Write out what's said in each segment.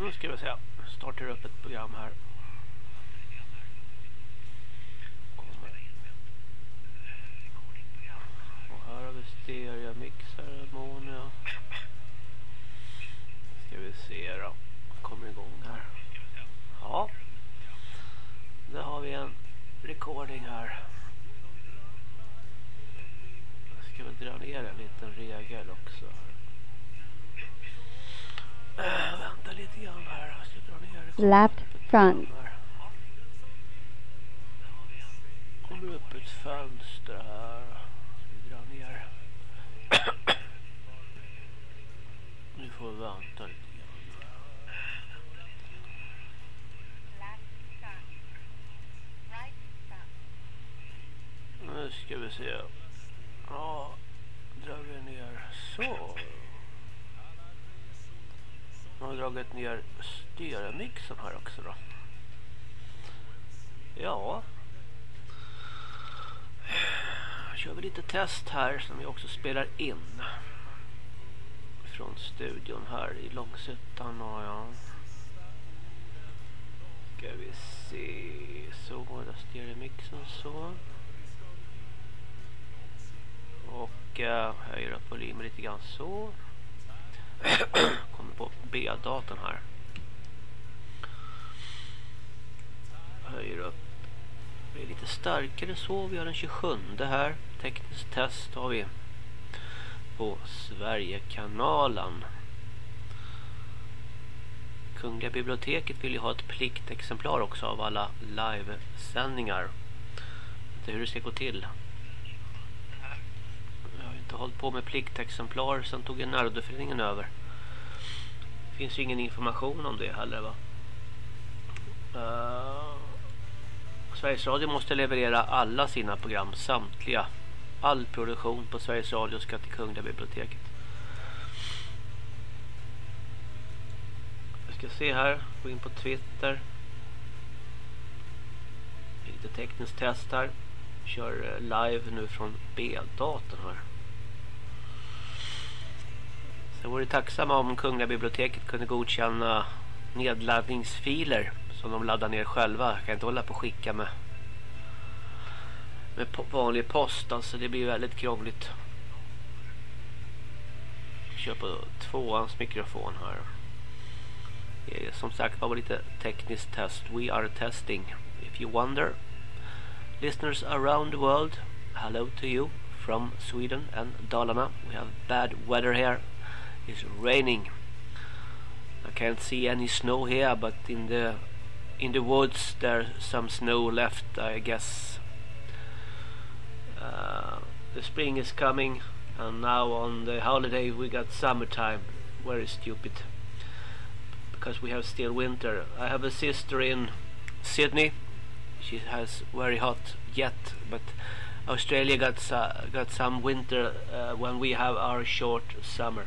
Nu ska vi se. Startar upp ett program här. Och här har vi stereomixar, Monia. Ska vi se då. Kommer igång här. Ja. Där har vi en recording här. Jag ska väl dra ner en liten regel också vänta lite grann här. Jag ska dra ner Left front. kommer upp ett fönster här. Vi drar ner. Nu får vi vänta lite grann. Nu ska vi se. Ja, drar vi ner så. Nu har dragit ner stereomixen här också då. Ja. Kör vi lite test här som vi också spelar in. Från studion här i Långsuttan och ja. Ska vi se. Så, där stereomixen så. Och eh, höjer upp volymen lite grann så. Kommer på B-datorn här. Höjer upp. Det är lite starkare så. Vi har den 27 här. Tekniskt test har vi på Sverigekanalen. Kungliga biblioteket vill ju ha ett pliktexemplar också av alla livesändningar. Inte hur det ska gå till. Jag har inte hållit på med pliktexemplar sen tog en nördeföreningen över. Det finns ju ingen information om det heller va. Uh, Sveriges Radio måste leverera alla sina program, samtliga. All produktion på Sveriges Radio ska till Kungliga biblioteket. Jag ska se här, gå in på Twitter. Lite tekniskt test här. Kör eh, live nu från B-datorn här. Så vore tacksamma om Kungliga biblioteket kunde godkänna nedladdningsfiler som de laddar ner själva. Jag kan inte hålla på och skicka med med vanlig post. Alltså det blir väldigt krångligt. Kör på tvåans mikrofon här. Som sagt var lite tekniskt test. We are testing. If you wonder. Listeners around the world. Hello to you from Sweden and Dalarna. We have bad weather here. It's raining. I can't see any snow here but in the in the woods there's some snow left I guess. Uh, the spring is coming and now on the holiday we got summertime. Very stupid. Because we have still winter. I have a sister in Sydney. She has very hot yet but Australia got got some winter uh, when we have our short summer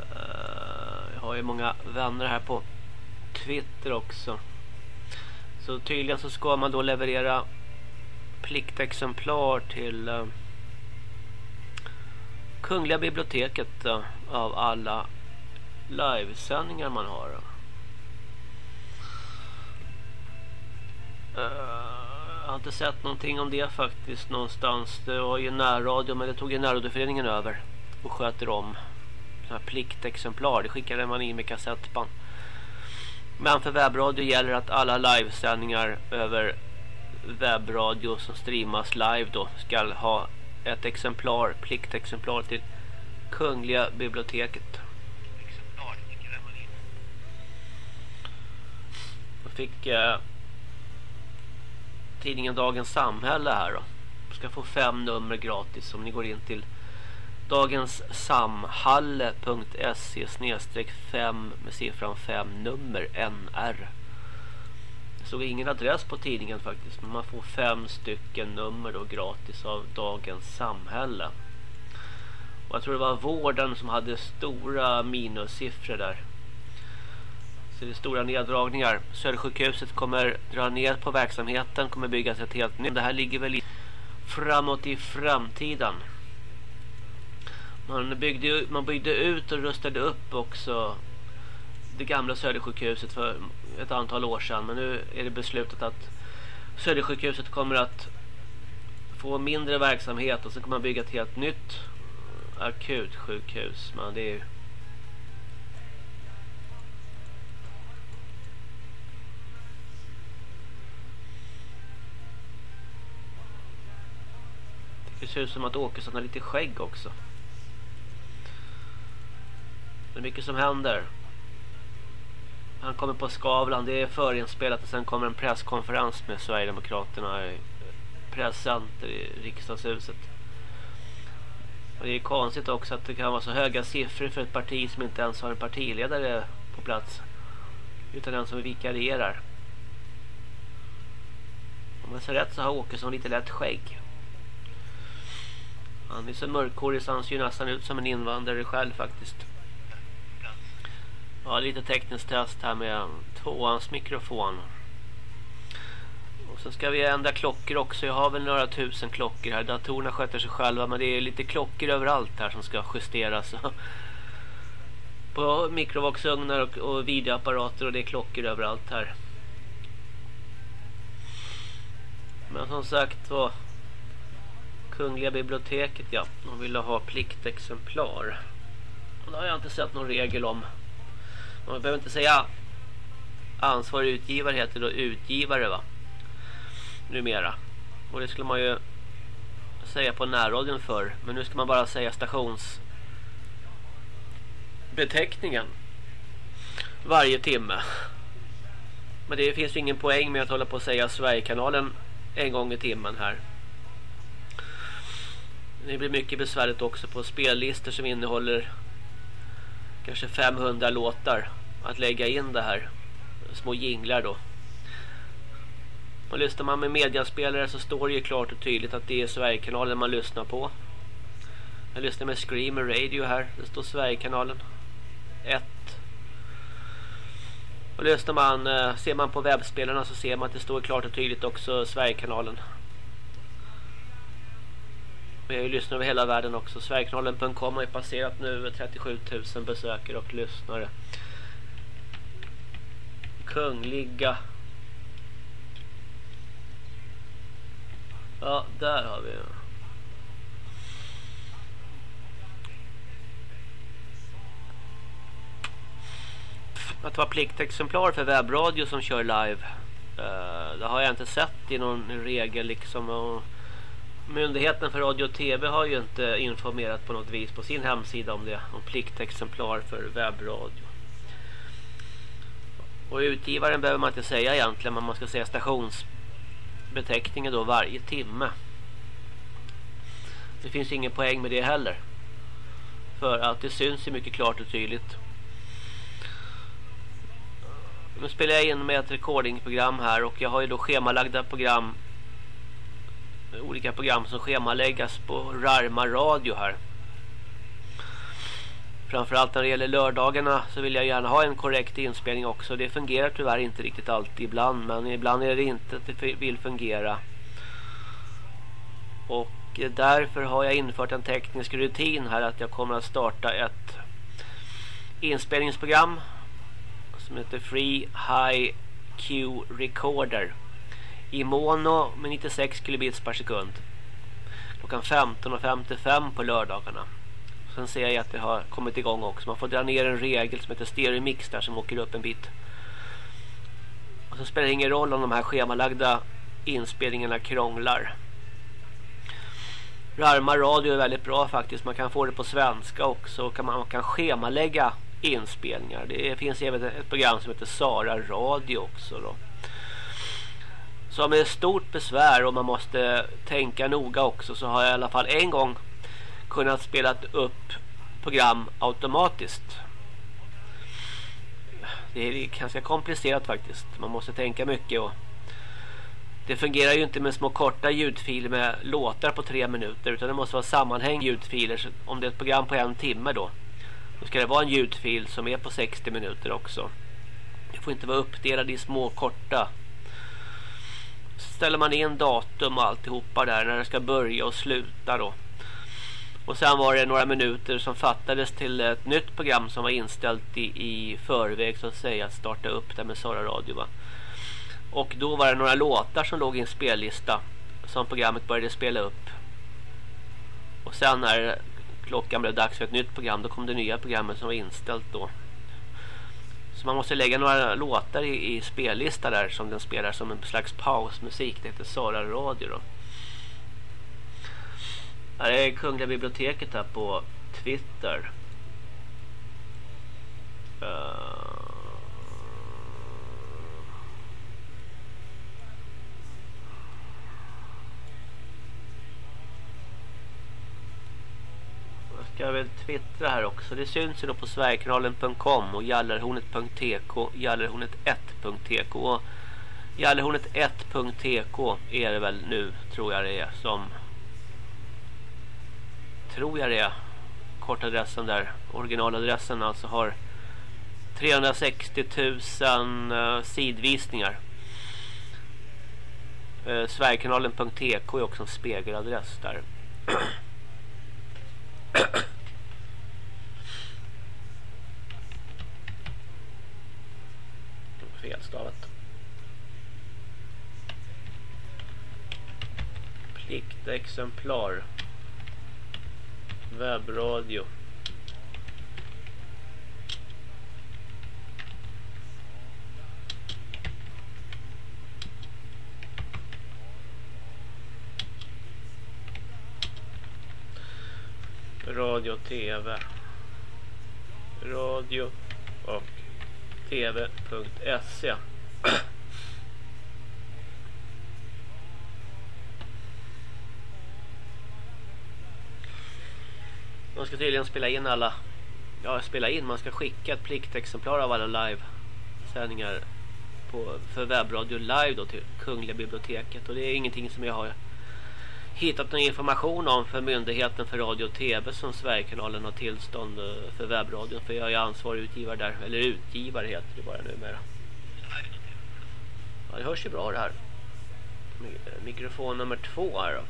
Eh, jag har ju många vänner här på Twitter också. Så tydligen så ska man då leverera pliktexemplar till eh, Kungliga biblioteket eh, av alla livesändningar man har. Uh, har inte sett någonting om det faktiskt någonstans. Det var ju närradio men det tog ju närradioföreningen över och sköter om. Sådana här pliktexemplar. Det skickade man in med kassettband. Men för webbradio gäller att alla livesändningar över webbradio som streamas live då ska ha ett exemplar, pliktexemplar till Kungliga biblioteket. Exemplar skickade man in. Då fick eh, tidningen Dagens Samhälle här då. Ska få fem nummer gratis om ni går in till dagenssamhalle.se snedstreck 5 med siffran 5 nummer NR. Det stod ingen adress på tidningen faktiskt men man får fem stycken nummer då gratis av Dagens Samhälle. Och jag tror det var vården som hade stora minussiffror där. Så det är stora neddragningar. Södersjukhuset kommer dra ner på verksamheten, kommer byggas ett helt nytt. Det här ligger väl i, framåt i framtiden. Man byggde, man byggde ut och rustade upp också det gamla Södersjukhuset för ett antal år sedan. Men nu är det beslutat att Södersjukhuset kommer att få mindre verksamhet och så kommer man bygga ett helt nytt akutsjukhus. Men det är Det ser ut som att Åkesson har lite skägg också. Det är mycket som händer. Han kommer på Skavlan, det är förinspelat och sen kommer en presskonferens med Sverigedemokraterna eh, i presscenter i riksdagshuset. Och det är konstigt också att det kan vara så höga siffror för ett parti som inte ens har en partiledare på plats. Utan den som vikarierar. Om jag ser rätt så har Åkesson lite lätt skägg. Han är så mörkhårig så han ser ju nästan ut som en invandrare själv faktiskt. Ja, lite tekniskt test här med tvåans mikrofon. Och så ska vi ändra klockor också. Jag har väl några tusen klockor här. Datorerna sköter sig själva men det är lite klockor överallt här som ska justeras. På mikrovågsugnar och, och videoapparater och det är klockor överallt här. Men som sagt var. Kungliga biblioteket, ja. De ville ha pliktexemplar. Och det har jag inte sett någon regel om. Man behöver inte säga ansvarig utgivare heter då utgivare va. Numera. Och det skulle man ju säga på närradion för. Men nu ska man bara säga stationsbeteckningen. Varje timme. Men det finns ju ingen poäng med att hålla på att säga Sverigekanalen en gång i timmen här. Det blir mycket besvärligt också på spellistor som innehåller kanske 500 låtar att lägga in det här. Små jinglar då. Och lyssnar man med mediaspelare så står det ju klart och tydligt att det är Sverigekanalen man lyssnar på. Jag lyssnar med Screamer Radio här. Det står Sverigekanalen 1. Och lyssnar man, eh, ser man på webbspelarna så ser man att det står klart och tydligt också Sverigekanalen vi har ju lyssnare över hela världen också. Sverigekanalen.com har ju passerat nu 37 000 besökare och lyssnare. Kungliga. Ja, där har vi. Att vara pliktexemplar för webbradio som kör live. Uh, det har jag inte sett i någon regel liksom. Myndigheten för radio och tv har ju inte informerat på något vis på sin hemsida om det. Om pliktexemplar för webbradio. Och utgivaren behöver man inte säga egentligen. Men man ska säga stationsbeteckningen då varje timme. Det finns ingen poäng med det heller. För att det syns ju mycket klart och tydligt. Nu spelar jag in med ett recordingprogram här och jag har ju då schemalagda program olika program som schemaläggas på Rarma radio här. Framförallt när det gäller lördagarna så vill jag gärna ha en korrekt inspelning också. Det fungerar tyvärr inte riktigt alltid ibland men ibland är det inte att det vill fungera. Och eh, därför har jag infört en teknisk rutin här att jag kommer att starta ett inspelningsprogram som heter Free High Q Recorder i mono med 96 kilobits per sekund. Klockan 15.55 på lördagarna. Sen ser jag att det har kommit igång också. Man får dra ner en regel som heter stereomix där som åker upp en bit. Och så spelar det ingen roll om de här schemalagda inspelningarna krånglar. Rarma radio är väldigt bra faktiskt. Man kan få det på svenska också. Kan man, man kan schemalägga inspelningar. Det finns även ett program som heter Sara Radio också då som är stort besvär och man måste tänka noga också så har jag i alla fall en gång kunnat spela upp program automatiskt. Det är ganska komplicerat faktiskt. Man måste tänka mycket och det fungerar ju inte med små korta ljudfiler med låtar på tre minuter utan det måste vara sammanhäng ljudfiler. Om det är ett program på en timme då, då ska det vara en ljudfil som är på 60 minuter också. Det får inte vara uppdelad i små korta. Så ställer man in datum och alltihopa där när det ska börja och sluta då. Och sen var det några minuter som fattades till ett nytt program som var inställt i, i förväg så att säga att starta upp det med Sara Radio va. Och då var det några låtar som låg i en spellista som programmet började spela upp. Och sen när klockan blev dags för ett nytt program då kom det nya programmet som var inställt då. Så man måste lägga några låtar i, i spellista där som den spelar som en slags pausmusik. Det heter Sara Radio då. Här är Kungliga biblioteket här på Twitter. Uh... ska väl twittra här också. Det syns ju då på sverigekanalen.com och jallarhornet.tk jallarhornet1.tk och jallarhornet1.tk är det väl nu tror jag det är som tror jag det är kortadressen där. Originaladressen alltså har 360 000 uh, sidvisningar. Eh, uh, Sverigekanalen.tk är också en spegeladress där. Felstavat. Pliktexemplar. Webbradio. Radio, och tv radio och tv.se Man ska tydligen spela in alla Ja, spela in, man ska skicka ett pliktexemplar av alla live-sändningar för webbradio live då till Kungliga biblioteket. Och det är ingenting som jag har hittat någon information om för myndigheten för radio och tv som Sverigekanalen har tillstånd eh, för webbradion för jag är ansvarig utgivare där eller utgivare heter det bara numera. Ja, det hörs ju bra det här. Eh, mikrofon nummer två här då.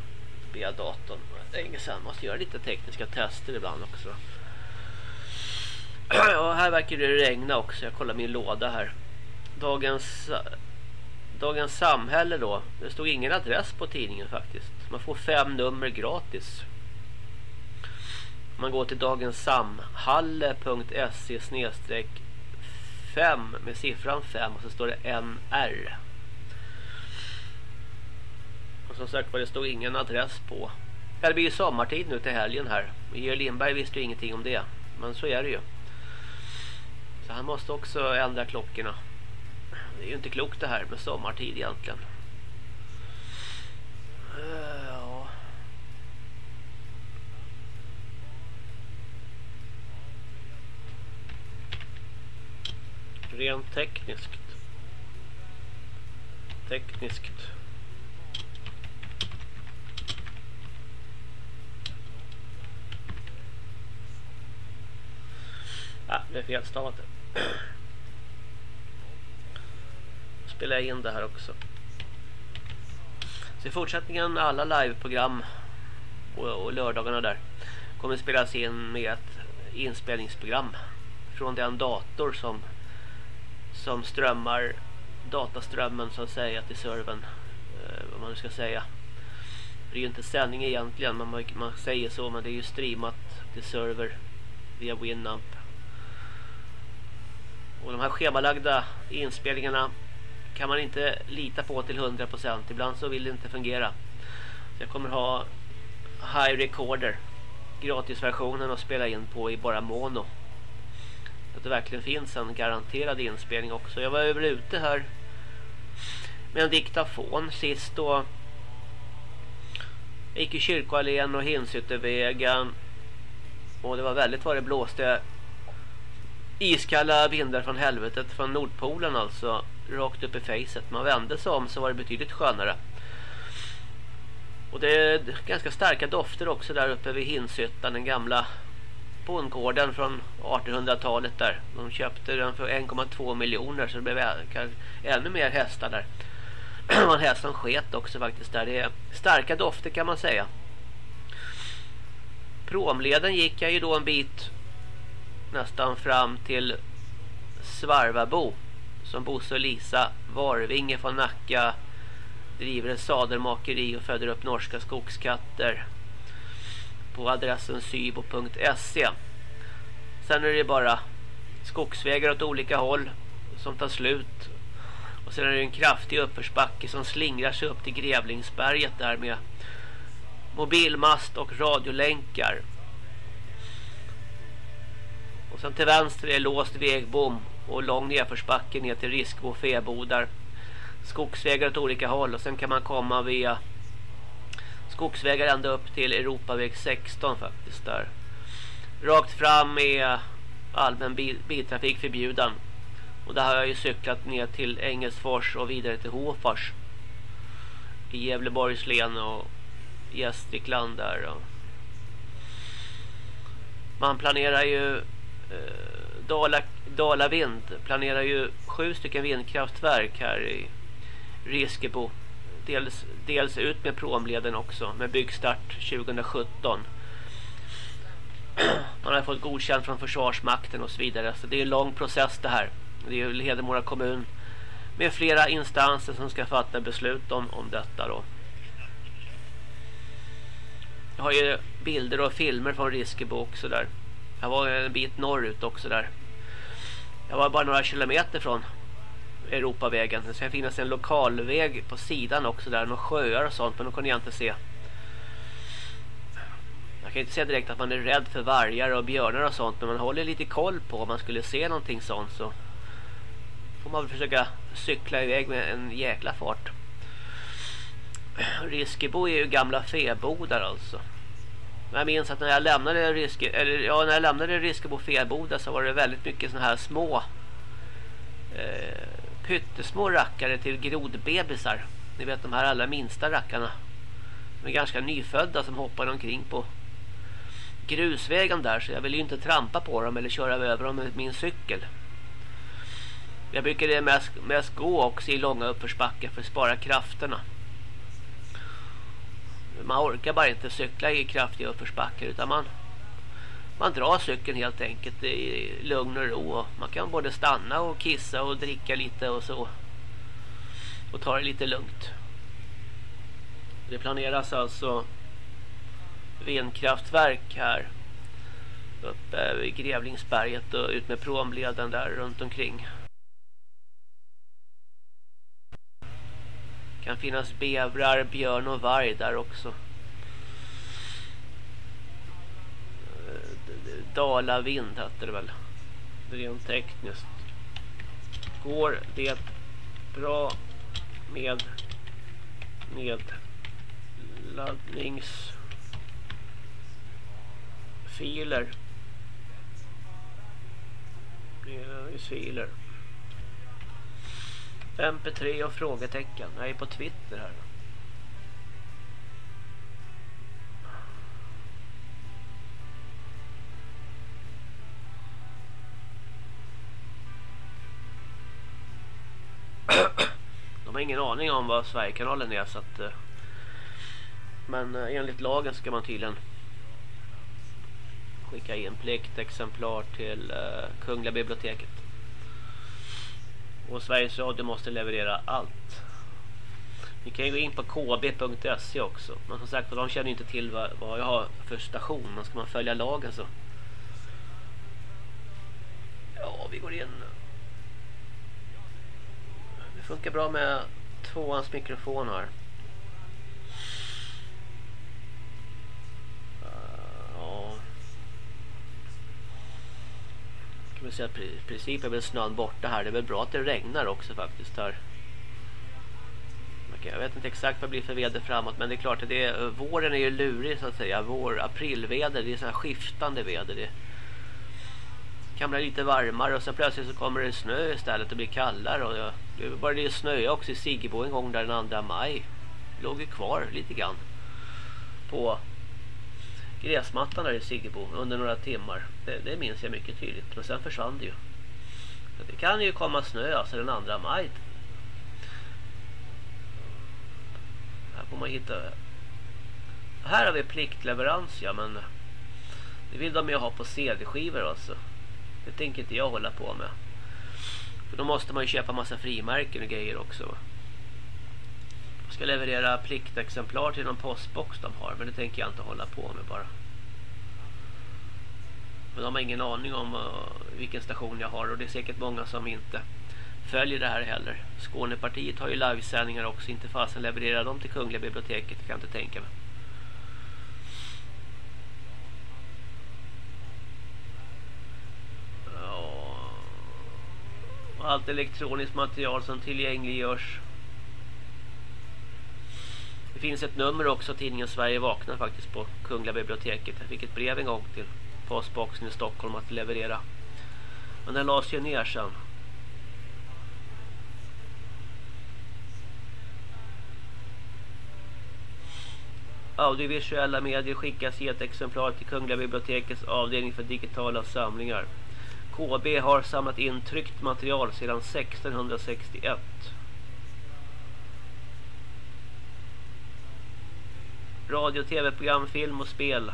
Via datorn. Länge sedan måste göra lite tekniska tester ibland också. Ja, här verkar det regna också. Jag kollar min låda här. Dagens eh, Dagens samhälle då. Det stod ingen adress på tidningen faktiskt. Man får fem nummer gratis. Man går till dagenssamhalle.se snedstreck 5 med siffran 5 och så står det NR. Och som sagt var det stod ingen adress på. Det blir ju sommartid nu till helgen här. Georg Lindberg visste ju ingenting om det. Men så är det ju. Så han måste också ändra klockorna. Det är ju inte klokt det här med sommartid egentligen. Eh, ja. Rent tekniskt. Tekniskt. Ja, det är felstavat spelar jag in det här också. Så i fortsättningen alla liveprogram och, och lördagarna där kommer spelas in med ett inspelningsprogram från den dator som som strömmar dataströmmen så att säga till servern eh, vad man nu ska säga. Det är ju inte sändning egentligen men man, man säger så men det är ju streamat till server via Winamp. Och de här schemalagda inspelningarna kan man inte lita på till 100%. Ibland så vill det inte fungera. Så jag kommer ha High Recorder gratisversionen att spela in på i bara mono. Så att det verkligen finns en garanterad inspelning också. Jag var över ute här med en diktafon sist då jag gick i Kyrkoallén och Hinsyttervägen och det var väldigt vad det blåste iskalla vindar från helvetet från Nordpolen alltså rakt upp i facet. Man vände sig om så var det betydligt skönare. Och det är ganska starka dofter också där uppe vid Hinsyttan, den gamla bondgården från 1800-talet där. De köpte den för 1,2 miljoner så det blev ännu mer hästar där. Det var en häst som sket också faktiskt där. Det är starka dofter kan man säga. Promleden gick jag ju då en bit nästan fram till Svarvabo som Bosse och Lisa Varvinge från Nacka driver ett sadelmakeri och föder upp norska skogskatter på adressen sybo.se Sen är det bara skogsvägar åt olika håll som tar slut. Och sen är det en kraftig uppförsbacke som slingrar sig upp till Grävlingsberget där med mobilmast och radiolänkar. Och sen till vänster är låst vägbom och lång nedförsbacke ner till Riskbo fäbodar. Skogsvägar åt olika håll och sen kan man komma via skogsvägar ända upp till Europaväg 16 faktiskt där. Rakt fram är allmän bil biltrafik förbjuden. Och där har jag ju cyklat ner till Engelsfors och vidare till Hofors. I Gävleborgs län och Gästrikland där. Och man planerar ju eh, Dala, Dalavind planerar ju sju stycken vindkraftverk här i Riskebo. Dels, dels ut med promleden också med byggstart 2017. Man har fått godkänt från Försvarsmakten och så vidare. Så det är en lång process det här. Det är ju Hedemora kommun med flera instanser som ska fatta beslut om, om detta då. Jag har ju bilder och filmer från Riskebo också där. Jag var en bit norrut också där. Jag var bara några kilometer från Europavägen. Det ska finnas en lokalväg på sidan också där. Några sjöar och sånt men de kunde jag inte se. Jag kan inte säga direkt att man är rädd för vargar och björnar och sånt. Men man håller lite koll på om man skulle se någonting sånt så får man väl försöka cykla iväg med en jäkla fart. Riskebo är ju gamla fäbodar alltså. Jag minns att när jag lämnade Riske, eller ja, när jag lämnade Riskebo fäboda så var det väldigt mycket såna här små eh, pyttesmå rackare till grodbebisar. Ni vet de här allra minsta rackarna. De är ganska nyfödda som hoppar omkring på grusvägen där så jag vill ju inte trampa på dem eller köra över dem med min cykel. Jag brukar mest, mest gå också i långa uppförsbackar för att spara krafterna. Man orkar bara inte cykla i kraftiga uppförsbackar utan man, man drar cykeln helt enkelt i lugn och ro. Man kan både stanna och kissa och dricka lite och så. Och ta det lite lugnt. Det planeras alltså vindkraftverk här uppe vid Grävlingsberget och ut med promleden där runt omkring. Kan finnas bevrar, björn och varg där också. Eh, dalavind heter det väl. Rent tekniskt. Går det bra med nedladdningsfiler? Nedladdningsfiler. MP3 och frågetecken. Jag är på Twitter här. De har ingen aning om vad Sverigekanalen är så att eh, men eh, enligt lagen ska man tydligen skicka in pliktexemplar till eh, Kungliga biblioteket. Och Sveriges Radio måste leverera allt. Ni kan ju gå in på kb.se också. Men som sagt, de känner inte till vad, vad jag har för station. Men ska man följa lagen så... Ja, vi går in. Det funkar bra med tvåans mikrofon här. Jag man säga att i princip är väl snön borta här. Det är väl bra att det regnar också faktiskt här. Jag vet inte exakt vad det blir för väder framåt men det är klart att det är, våren är ju lurig så att säga. Vår, aprilväder, det är så här skiftande väder. Det kan bli lite varmare och sen plötsligt så kommer det snö istället och blir kallare. Och det var det snöa också i Siggebo en gång där den 2 maj. Det låg ju kvar lite grann på gräsmattan där i Siggebo under några timmar. Det, det minns jag mycket tydligt. Men sen försvann det ju. Det kan ju komma snö alltså den andra maj. Här får man hitta... Här har vi pliktleverans, ja men... Det vill de ju ha på CD-skivor alltså. Det tänker inte jag hålla på med. För då måste man ju köpa massa frimärken och grejer också. Jag ska leverera pliktexemplar till någon postbox de har. Men det tänker jag inte hålla på med bara. Men de har ingen aning om uh, vilken station jag har. Och det är säkert många som inte följer det här heller. Skånepartiet har ju livesändningar också. Inte fasen levererar dem till Kungliga biblioteket. kan jag inte tänka mig. allt elektroniskt material som tillgängliggörs. Det finns ett nummer också, tidningen Sverige vaknar faktiskt på Kungliga biblioteket. Jag fick ett brev en gång till postboxen i Stockholm att leverera. Men den lades ju ner sen. Audiovisuella medier skickas i ett exemplar till Kungliga bibliotekets avdelning för digitala samlingar. KB har samlat in tryckt material sedan 1661. Radio, tv-program, film och spel.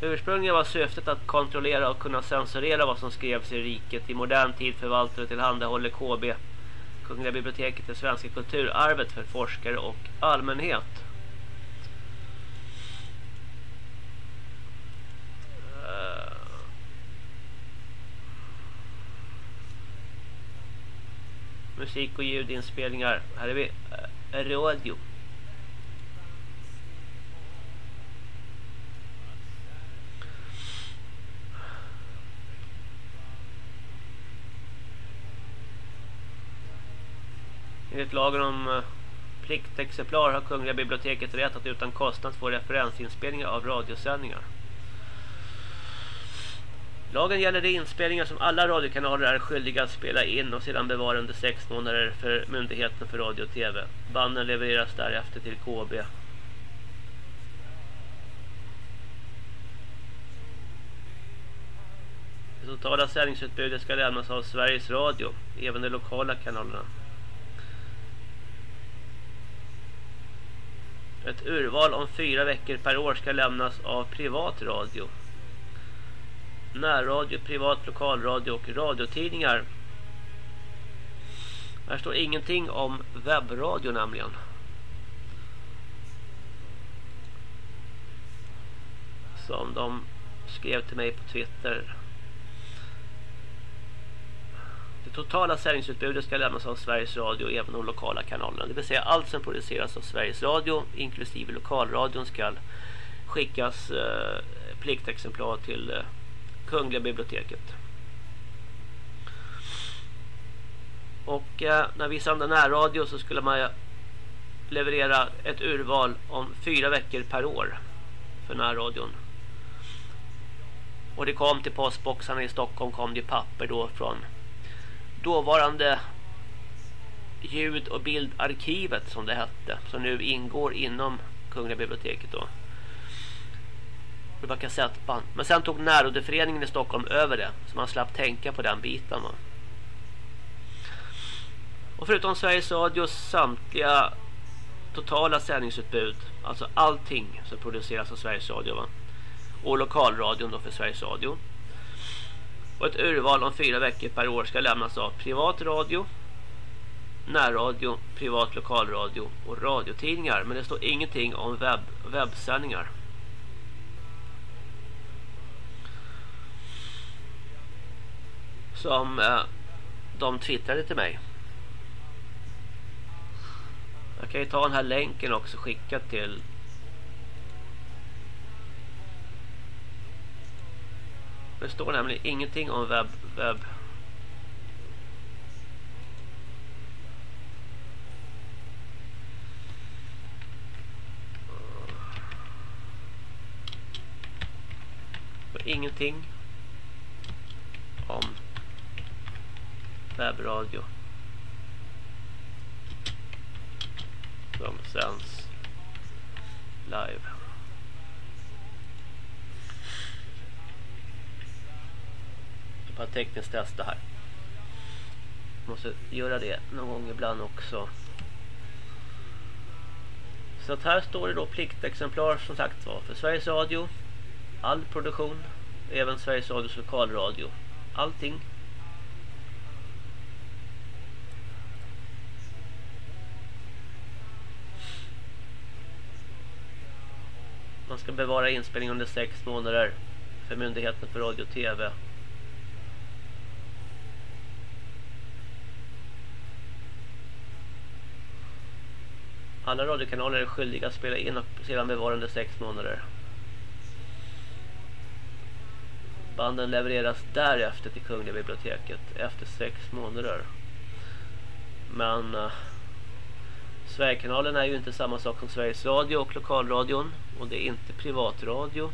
Ursprungligen var syftet att kontrollera och kunna censurera vad som skrevs i riket. I modern tid förvaltar och tillhandahåller KB Kungliga biblioteket det svenska kulturarvet för forskare och allmänhet. Musik och ljudinspelningar. Här är vi eh, radio. Enligt lagen om eh, pliktexemplar har Kungliga biblioteket rätt att utan kostnad få referensinspelningar av radiosändningar. Lagen gäller de inspelningar som alla radiokanaler är skyldiga att spela in och sedan bevara under sex månader för Myndigheten för radio och tv. Banden levereras därefter till KB. Det totala sändningsutbudet ska lämnas av Sveriges Radio, även de lokala kanalerna. Ett urval om fyra veckor per år ska lämnas av privat radio närradio, privat lokalradio och radiotidningar. Här står ingenting om webbradio nämligen. Som de skrev till mig på Twitter. Det totala sändningsutbudet ska lämnas av Sveriges Radio även de lokala kanalerna. Det vill säga allt som produceras av Sveriges Radio inklusive lokalradion ska skickas eh, pliktexemplar till eh, Kungliga biblioteket. Och eh, när vi sände närradio så skulle man leverera ett urval om fyra veckor per år för närradion. Och det kom till postboxarna i Stockholm kom det papper då från dåvarande ljud- och bildarkivet som det hette som nu ingår inom Kungliga biblioteket då. Det var kassettband. Men sen tog närrådeföreningen i Stockholm över det. Så man slapp tänka på den biten. Va? Och förutom Sveriges Radios samtliga totala sändningsutbud. Alltså allting som produceras av Sveriges Radio. Va? Och lokalradion då för Sveriges Radio. Och ett urval om fyra veckor per år ska lämnas av privat radio, närradio, privat lokalradio och radiotidningar. Men det står ingenting om webb, webbsändningar. Som eh, de twittrade till mig. Jag kan ju ta den här länken också skicka till Det står nämligen ingenting om webb, webb. ingenting om webbradio. som sänds live. Bara tekniskt testa här. Måste göra det någon gång ibland också. Så att här står det då pliktexemplar som sagt var för Sveriges Radio. All produktion. Även Sveriges Radios lokalradio. Allting. Ska bevara inspelning under sex månader för Myndigheten för radio och tv. Alla radiokanaler är skyldiga att spela in och sedan bevara under sex månader. Banden levereras därefter till Kungliga biblioteket efter sex månader. Men uh, Sverigekanalen är ju inte samma sak som Sveriges Radio och lokalradion. Och det är inte privatradio.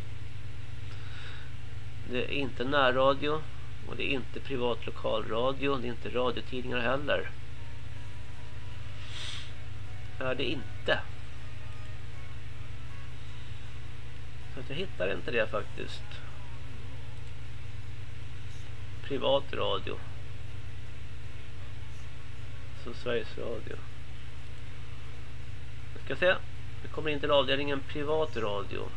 Det är inte närradio. Och det är inte privat lokalradio. Det är inte radiotidningar heller. Är det inte. Så jag hittar inte det faktiskt. Privat radio. Som Sveriges Radio. Ska se. Vi kommer in till avdelningen privat radio.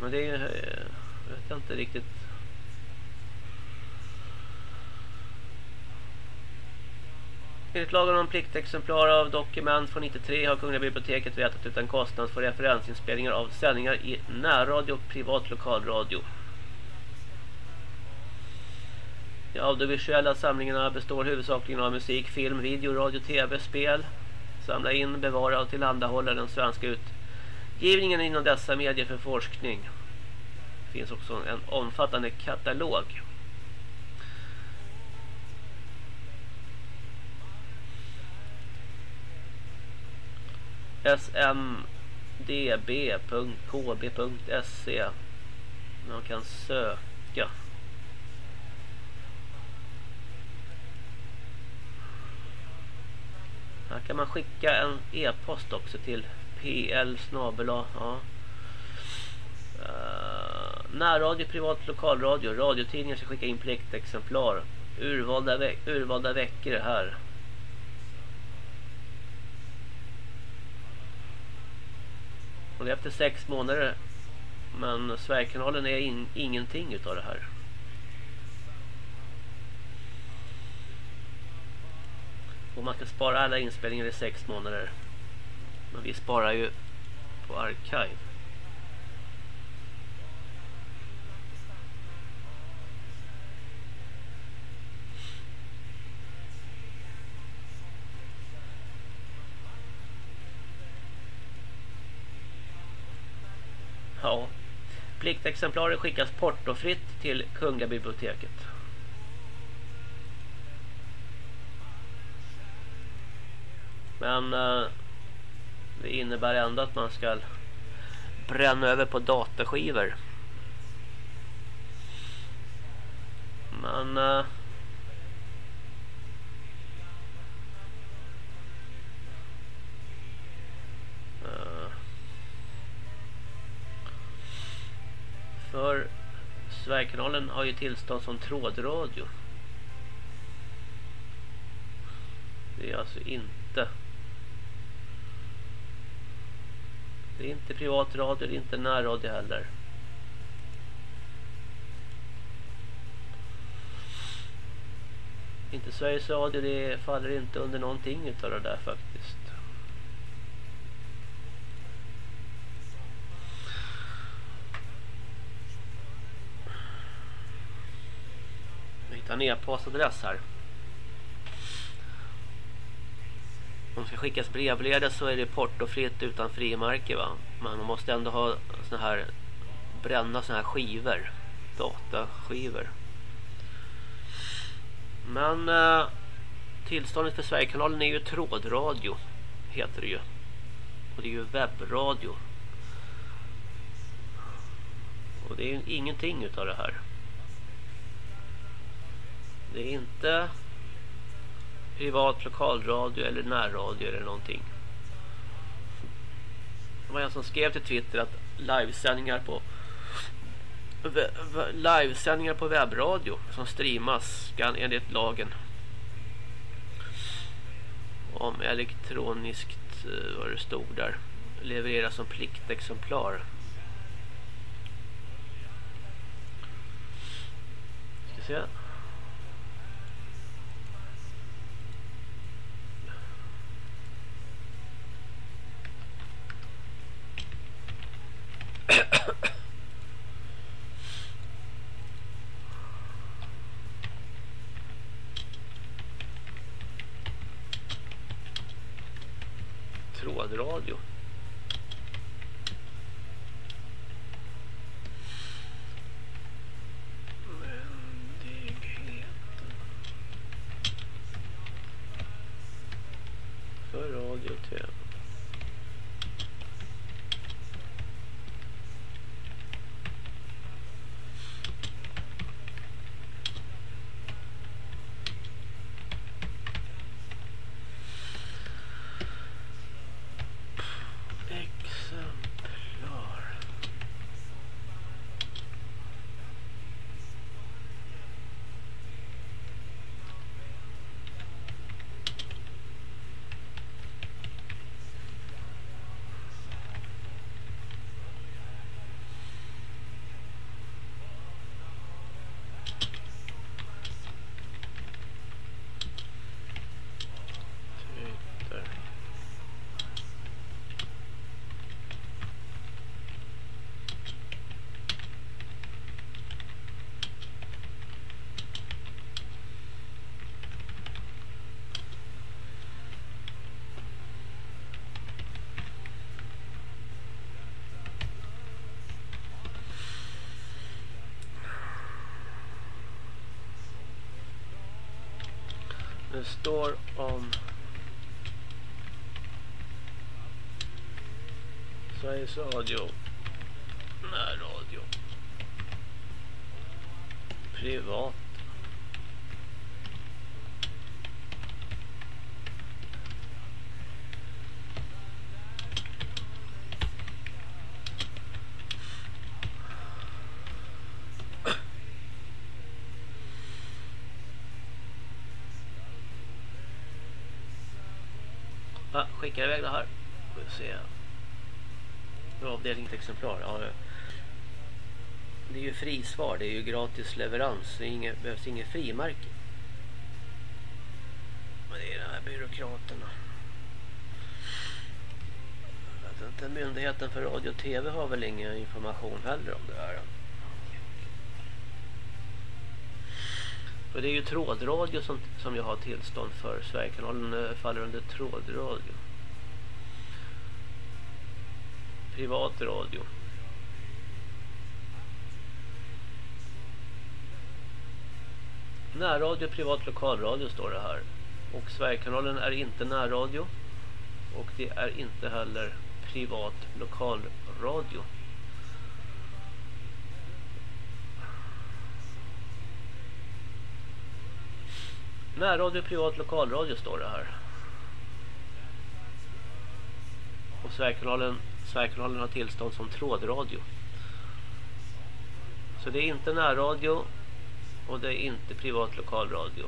Men det är ju... Eh, jag vet inte riktigt. Enligt lagen om pliktexemplar av dokument från 93 har Kungliga biblioteket vetat utan kostnad för referensinspelningar av sändningar i närradio och privat lokalradio. De audiovisuella samlingarna består huvudsakligen av musik, film, video, radio, tv, spel. Samla in, bevara och tillhandahålla den svenska utgivningen inom dessa medier för forskning. Det finns också en omfattande katalog. smdb.kb.se Man kan söka. Här kan man skicka en e-post också till pl snabela ja. Uh, närradio, privat lokalradio, radiotidningar ska skicka in pliktexemplar. Urvalda, ve urvalda veckor här. Och det är efter sex månader. Men Sverigekanalen är in, ingenting utav det här. Och man ska spara alla inspelningar i sex månader. Men vi sparar ju på arkiv. Ja. Pliktexemplarer skickas portofritt till Kungliga biblioteket. Men eh, det innebär ändå att man ska bränna över på dataskivor. Men eh, eh, för Sverigekanalen har ju tillstånd som trådradio. Det är alltså inte Det är inte privat radio, det är inte närradio heller. Inte Sveriges Radio, det faller inte under någonting utav det där faktiskt. Vi hittar en e-postadress här. Om det ska skickas brevledes så är det portofritt utan frimärke va. Men man måste ändå ha såna här bränna såna här skivor. Dataskivor. Men eh, tillståndet för Sverigekanalen är ju trådradio. Heter det ju. Och det är ju webbradio. Och det är ju ingenting utav det här. Det är inte privat lokalradio eller närradio eller någonting. Det var en som skrev till Twitter att livesändningar på livesändningar på webbradio som streamas kan enligt lagen om elektroniskt eh, vad det stod där levereras som pliktexemplar ska se trådradio. För radio och tv. Exemplar. Twitter. Det står om Sveriges Radio. Närradio. Privat. Ja, skickar iväg det här. Får vi se. Avdelning till exemplar. Ja, det- är ju frisvar. Det är ju gratis leverans. Det inget, behövs inget frimärke. Men det är de här byråkraterna. Jag vet inte, Myndigheten för radio och tv har väl ingen information heller om det här. För det är ju trådradio som, som jag har tillstånd för. Sverigekanalen eh, faller under trådradio. Privat radio. Närradio, privat lokalradio står det här. Och Sverigekanalen är inte närradio. Och det är inte heller privat lokalradio. Närradio, privat lokalradio står det här. Och Sverigekanalen, Sverigekanalen har tillstånd som trådradio. Så det är inte närradio och det är inte privat lokalradio.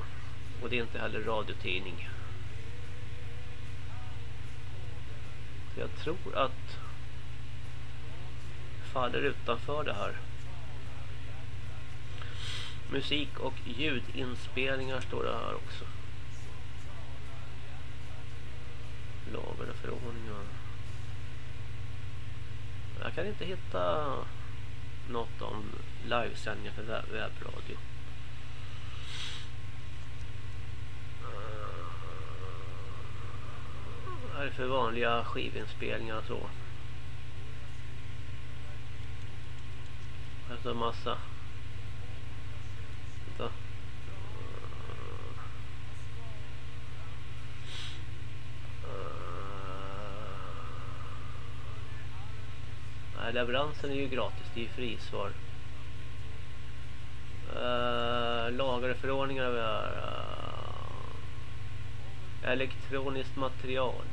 Och det är inte heller radiotidning. Så jag tror att faller utanför det här. Musik och ljudinspelningar står det här också. Lagar och förordningar. Jag kan inte hitta något om livesändningar för web webbradio. Vad här är för vanliga skivinspelningar och så. Alltså massa. Nej, leveransen är ju gratis. Det är ju frisvar. Eh, uh, lagar och förordningar. har vi Uh, Elektroniskt material.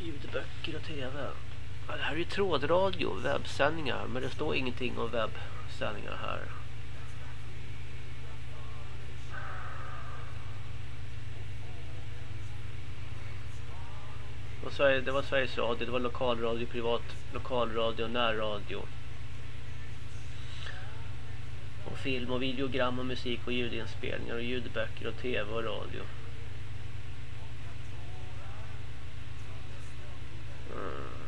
Ljudböcker och tv. Ja, det här är ju trådradio, webbsändningar. Men det står ingenting om webbsändningar här. Och Sverige, det var Sveriges Radio, det var lokalradio, privat lokalradio, närradio. Och film och videogram och musik och ljudinspelningar och ljudböcker och tv och radio. Mm.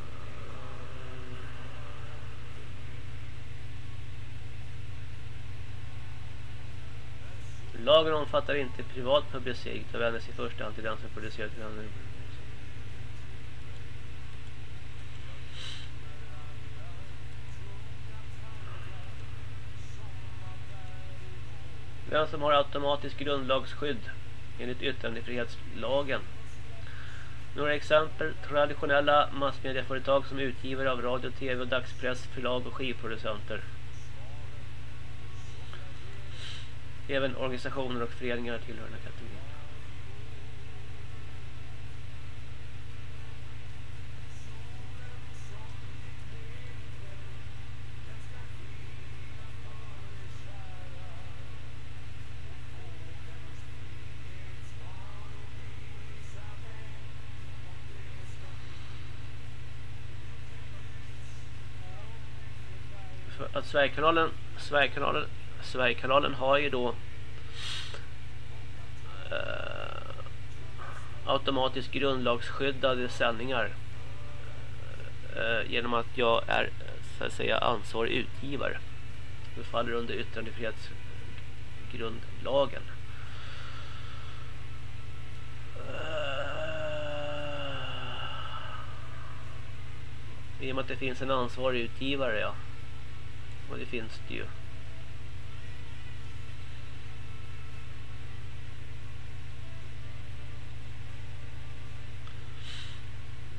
Lagen omfattar inte privat publicering utan vänder sig i första hand till den som producerat Vem som har automatiskt grundlagsskydd enligt yttrandefrihetslagen. Några exempel. Traditionella massmedieföretag som utgivare av radio, tv och dagspress, förlag och skivproducenter. Även organisationer och föreningar tillhör den här kategorin. Att Sverigekanalen Sverigekanalen Sverigekanalen har ju då eh, automatiskt grundlagsskyddade sändningar eh, genom att jag är så att säga ansvarig utgivare. Det faller under yttrandefrihetsgrundlagen. Eh, I och med att det finns en ansvarig utgivare, ja. Och det finns det ju.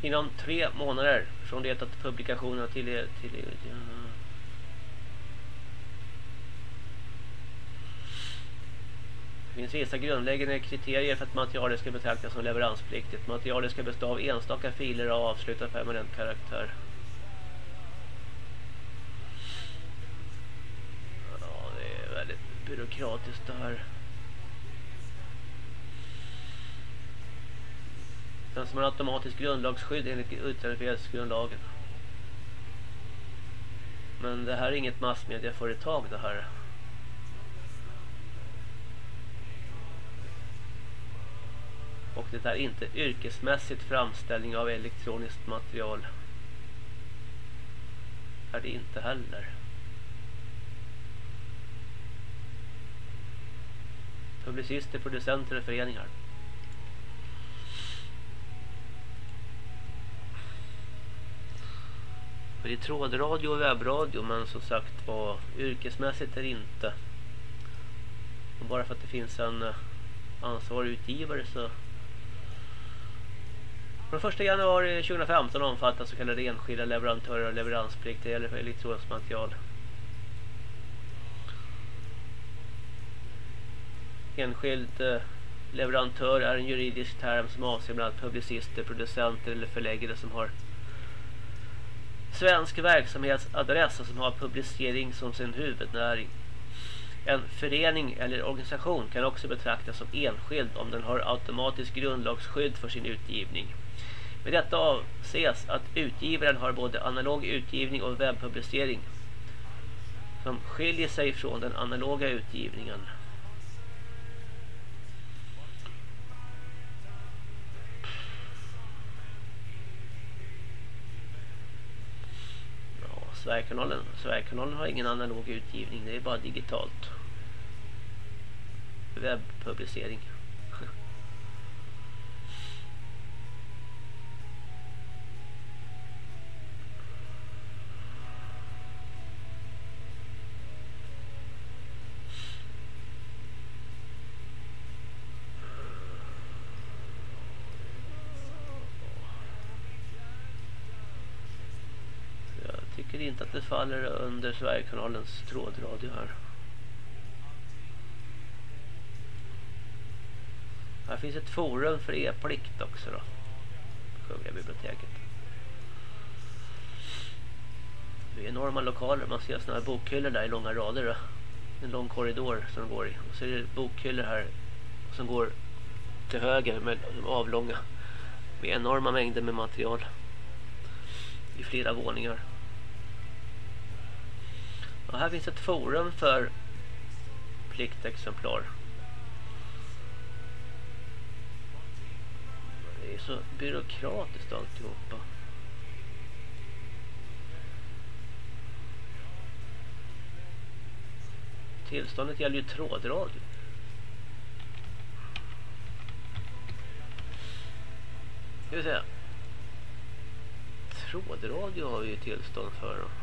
Inom tre månader från det att publikationen till, till ja. Det finns vissa grundläggande kriterier för att materialet ska betraktas som leveranspliktigt. Materialet ska bestå av enstaka filer av avslutad permanent karaktär. Demokratiskt det här. Den som har automatiskt grundlagsskydd enligt yttrandefrihetsgrundlagen. Men det här är inget massmedieföretag det här. Och det är inte yrkesmässigt framställning av elektroniskt material. Är det inte heller. Publicister, producenter och föreningar. det är trådradio och webbradio men som sagt var yrkesmässigt är det inte. Och bara för att det finns en eh, ansvarig utgivare så från 1 januari 2015 omfattas så kallade enskilda leverantörer och leveransplikt. Det gäller för elektroniskt material. Enskild eh, leverantör är en juridisk term som avser bland annat publicister, producenter eller förläggare som har svensk verksamhetsadress och som har publicering som sin huvudnäring. En förening eller organisation kan också betraktas som enskild om den har automatiskt grundlagsskydd för sin utgivning. Med detta avses att utgivaren har både analog utgivning och webbpublicering som skiljer sig från den analoga utgivningen. Sverigekanalen. Sverigekanalen har ingen analog utgivning, det är bara digitalt. Webbpublicering. Inte att det faller under Sverigekanalens trådradio här. Här finns ett forum för e-plikt också då. Kungliga biblioteket. Det är enorma lokaler. Man ser sådana här bokhyllor där i långa rader. Då. En lång korridor som de går i. Och så är det bokhyllor här som går till höger med avlånga. Med enorma mängder med material. I flera våningar. Och här finns ett forum för pliktexemplar. Det är så byråkratiskt alltihopa. Tillståndet gäller ju trådradio. Ska vi se. Trådradio har vi ju tillstånd för.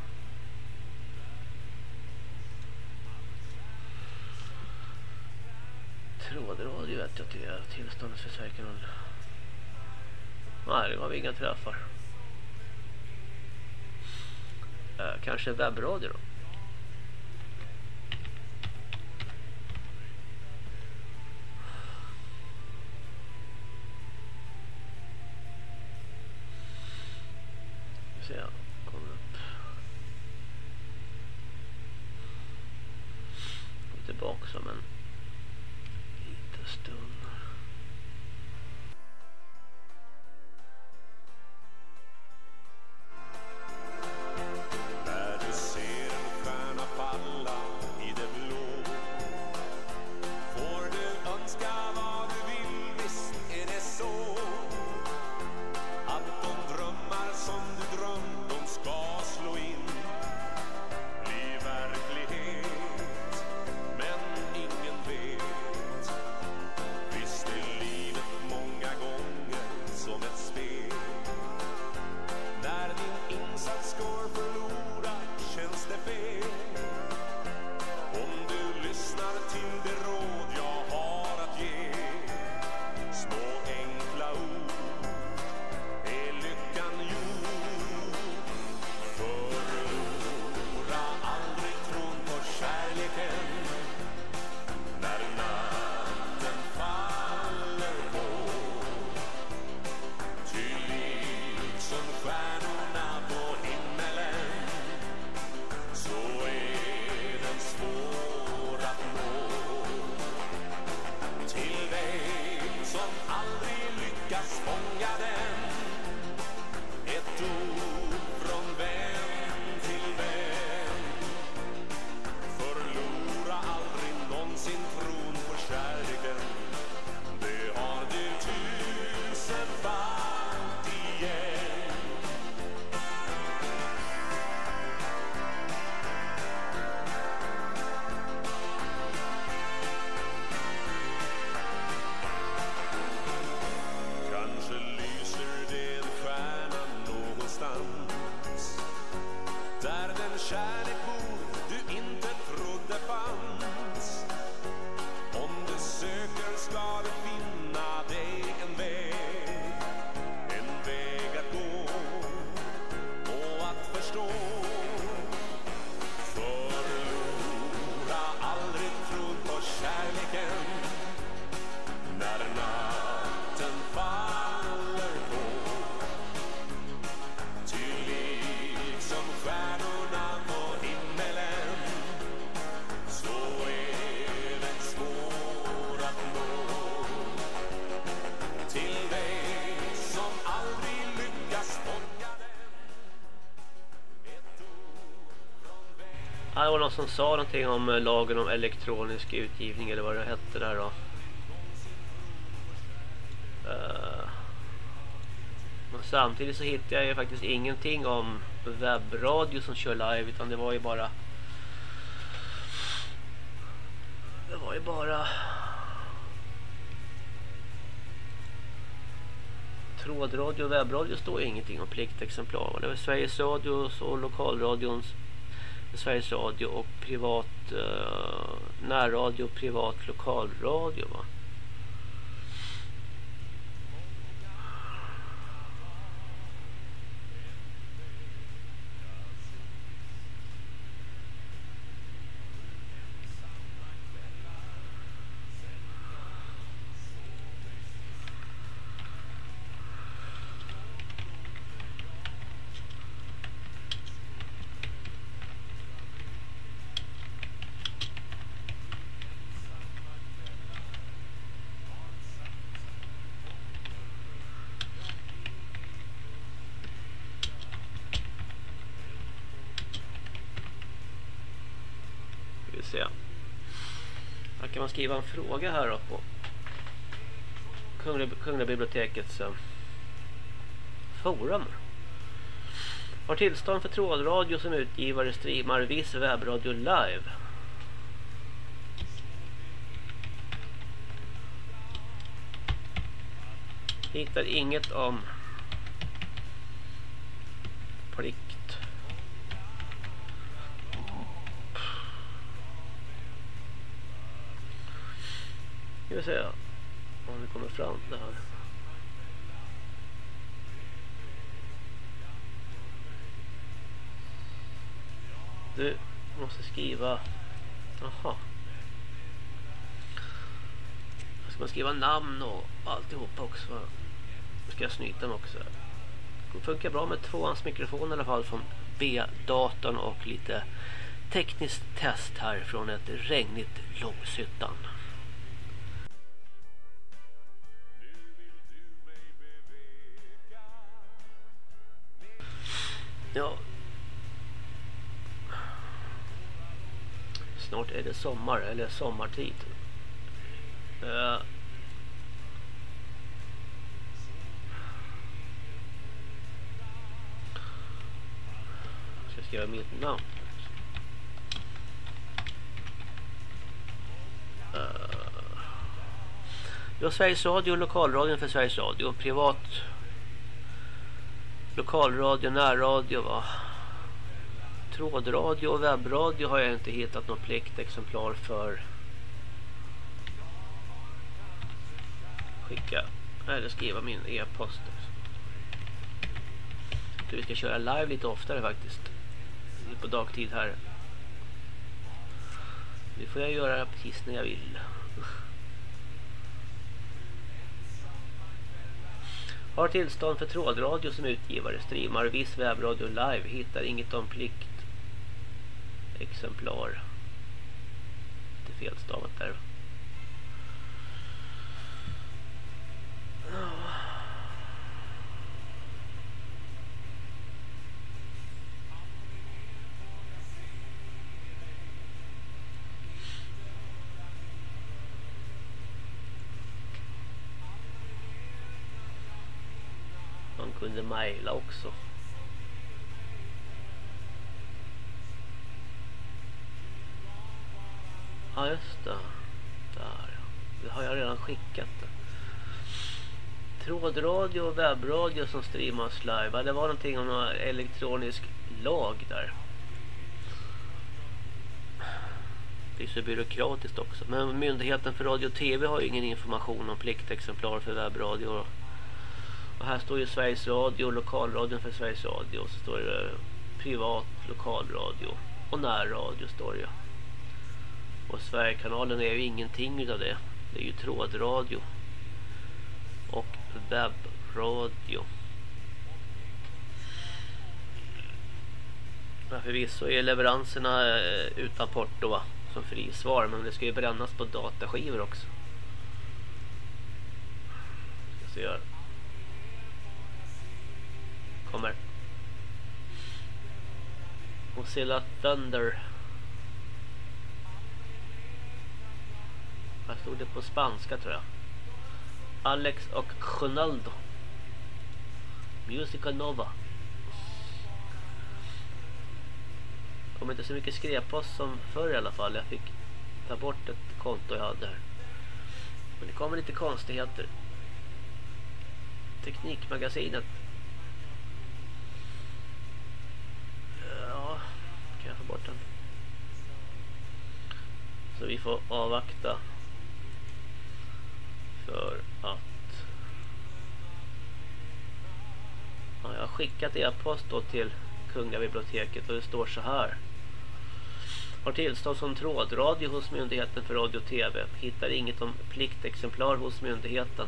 Trådradio vet jag att det är tillståndet för säkert någon. Nej, det har vi inga träffar. Eh, kanske webbradio då. som någon som sa någonting om eh, lagen om elektronisk utgivning eller vad det hette där då. Eh, uh, men samtidigt så hittade jag ju faktiskt ingenting om webbradio som kör live utan det var ju bara det var ju bara trådradio och webbradio står ingenting om pliktexemplar. Det var Sveriges Radios och lokalradions Sveriges Radio och privat eh, närradio och privat lokalradio va. Här kan man skriva en fråga här då på Kungliga, Kungliga bibliotekets eh, forum. Har tillstånd för trådradio som utgivare streamar viss webbradio live. Hittar inget om plikt. Ska vi se om det kommer fram det här. Du måste skriva... Jaha. Ska man skriva namn och alltihopa också? Ska jag snyta mig också? Det funkar bra med tvåans mikrofon i alla fall från B-datorn och lite tekniskt test här från ett regnigt Långshyttan. Sommar eller sommartid. Uh. Ska skriva mitt namn. Eh. Uh. Du Sveriges Radio, lokalradion för Sveriges Radio, privat lokalradio, närradio va. Trådradio och webbradio har jag inte hittat något pliktexemplar för. Skicka eller skriva min e-post. Vi ska köra live lite oftare faktiskt. På dagtid här. Det får jag göra precis när jag vill. Har tillstånd för trådradio som utgivare. Streamar viss webbradio live. Hittar inget om plikt. Exemplar. Lite felstavat där. Man kunde mejla också. Ja just det. Där. Det har jag redan skickat. Trådradio och webbradio som streamas live. Det var någonting om någon elektronisk lag där. Det är så byråkratiskt också. Men Myndigheten för radio och tv har ju ingen information om pliktexemplar för webbradio och här står ju Sveriges Radio, lokalradion för Sveriges Radio. Och så står det privat lokalradio och närradio står det. Och Sverigekanalen är ju ingenting utav det. Det är ju trådradio. Och webbradio. Ja, förvisso är leveranserna eh, utan porto va? Som frisvar. Men det ska ju brännas på dataskivor också. Ska se här. Kommer. Mozilla Thunder. Här stod det på spanska tror jag. Alex och Ronaldo. Musical Nova. Kom inte så mycket skräppost som förr i alla fall. Jag fick ta bort ett konto jag hade här. Men det kommer lite konstigheter. Teknikmagasinet bort den. Så vi får avvakta för att ja, jag har skickat e-post till Kungliga biblioteket och det står så här. Har tillstånd som trådradio hos Myndigheten för radio och tv. Hittar inget om pliktexemplar hos myndigheten.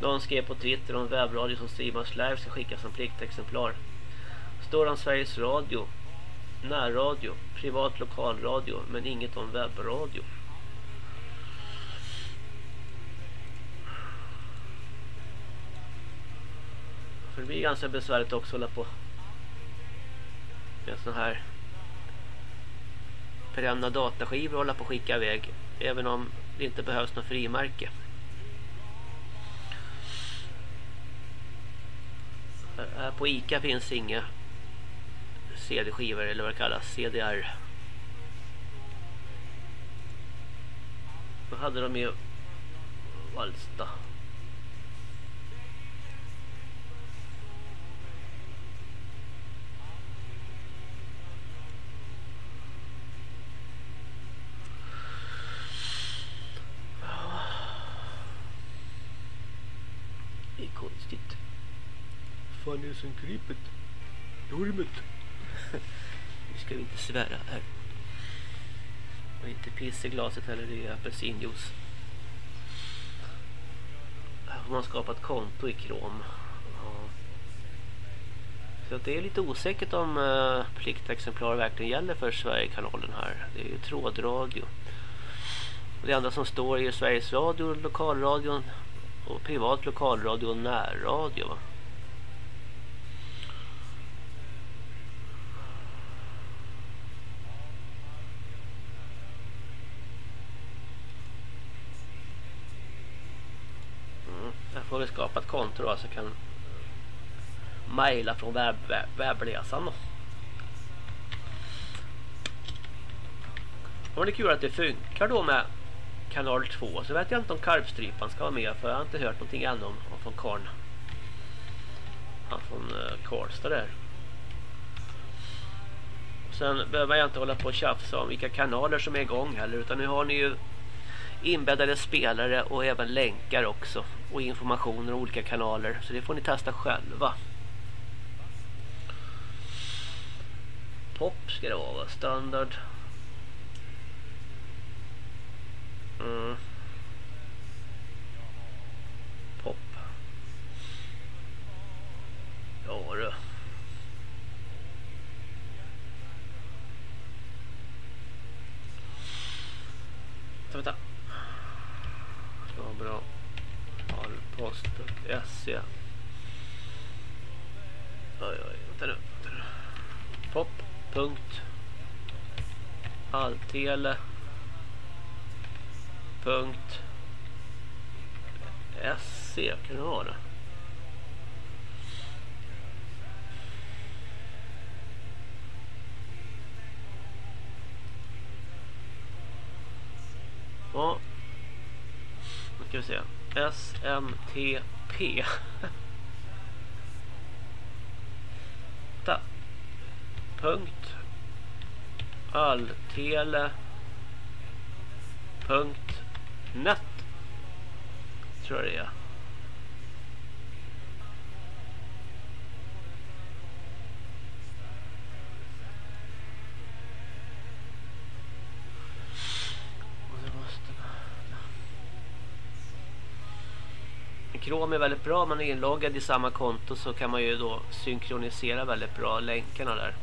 Någon skrev på Twitter om webbradio som streamas live ska skickas som pliktexemplar. Står om Sveriges Radio närradio, privat lokalradio men inget om webbradio. För det blir ganska besvärligt också att hålla på med sån här perenna dataskivor och hålla på att skicka iväg. Även om det inte behövs något frimärke. Här på Ica finns inga CD-skivor eller vad det kallas, CDR. Då hade de ju Valsta. Det är konstigt. Som krypet? Ormet. Nu ska vi inte svära här. Och inte piss i glaset heller, det är apelsinjuice. Här har man skapat konto i krom. Ja. Så det är lite osäkert om eh, uh, pliktexemplar verkligen gäller för Sverigekanalen här. Det är ju trådradio. Och det enda som står är Sveriges Radio, lokalradion och privat lokalradio och närradio. Va? får vi skapa ett så kan mejla från webb, webb, webbläsaren då. Och det är kul att det funkar då med kanal 2 så vet jag inte om karpstripan ska vara med för jag har inte hört någonting ännu om, om från Karn. Han från eh, Karlstad där. Sen behöver jag inte hålla på och tjafsa om vilka kanaler som är igång heller utan nu har ni ju inbäddade spelare och även länkar också och informationer och olika kanaler så det får ni testa själva. Pop ska det vara standard. Mm. Pop. Ja du. Så vänta. Så bra. Post.se. Oj, oj, vänta nu. Vänta nu. Pop. Punkt. Alltele. Punkt. SC kan det vara det. Ja. Nu ska vi se. SMTP. Punkt. Alltele. Punkt. Net. Tror jag det är. Chrome är väldigt bra. Om man är inloggad i samma konto så kan man ju då synkronisera väldigt bra länkarna där.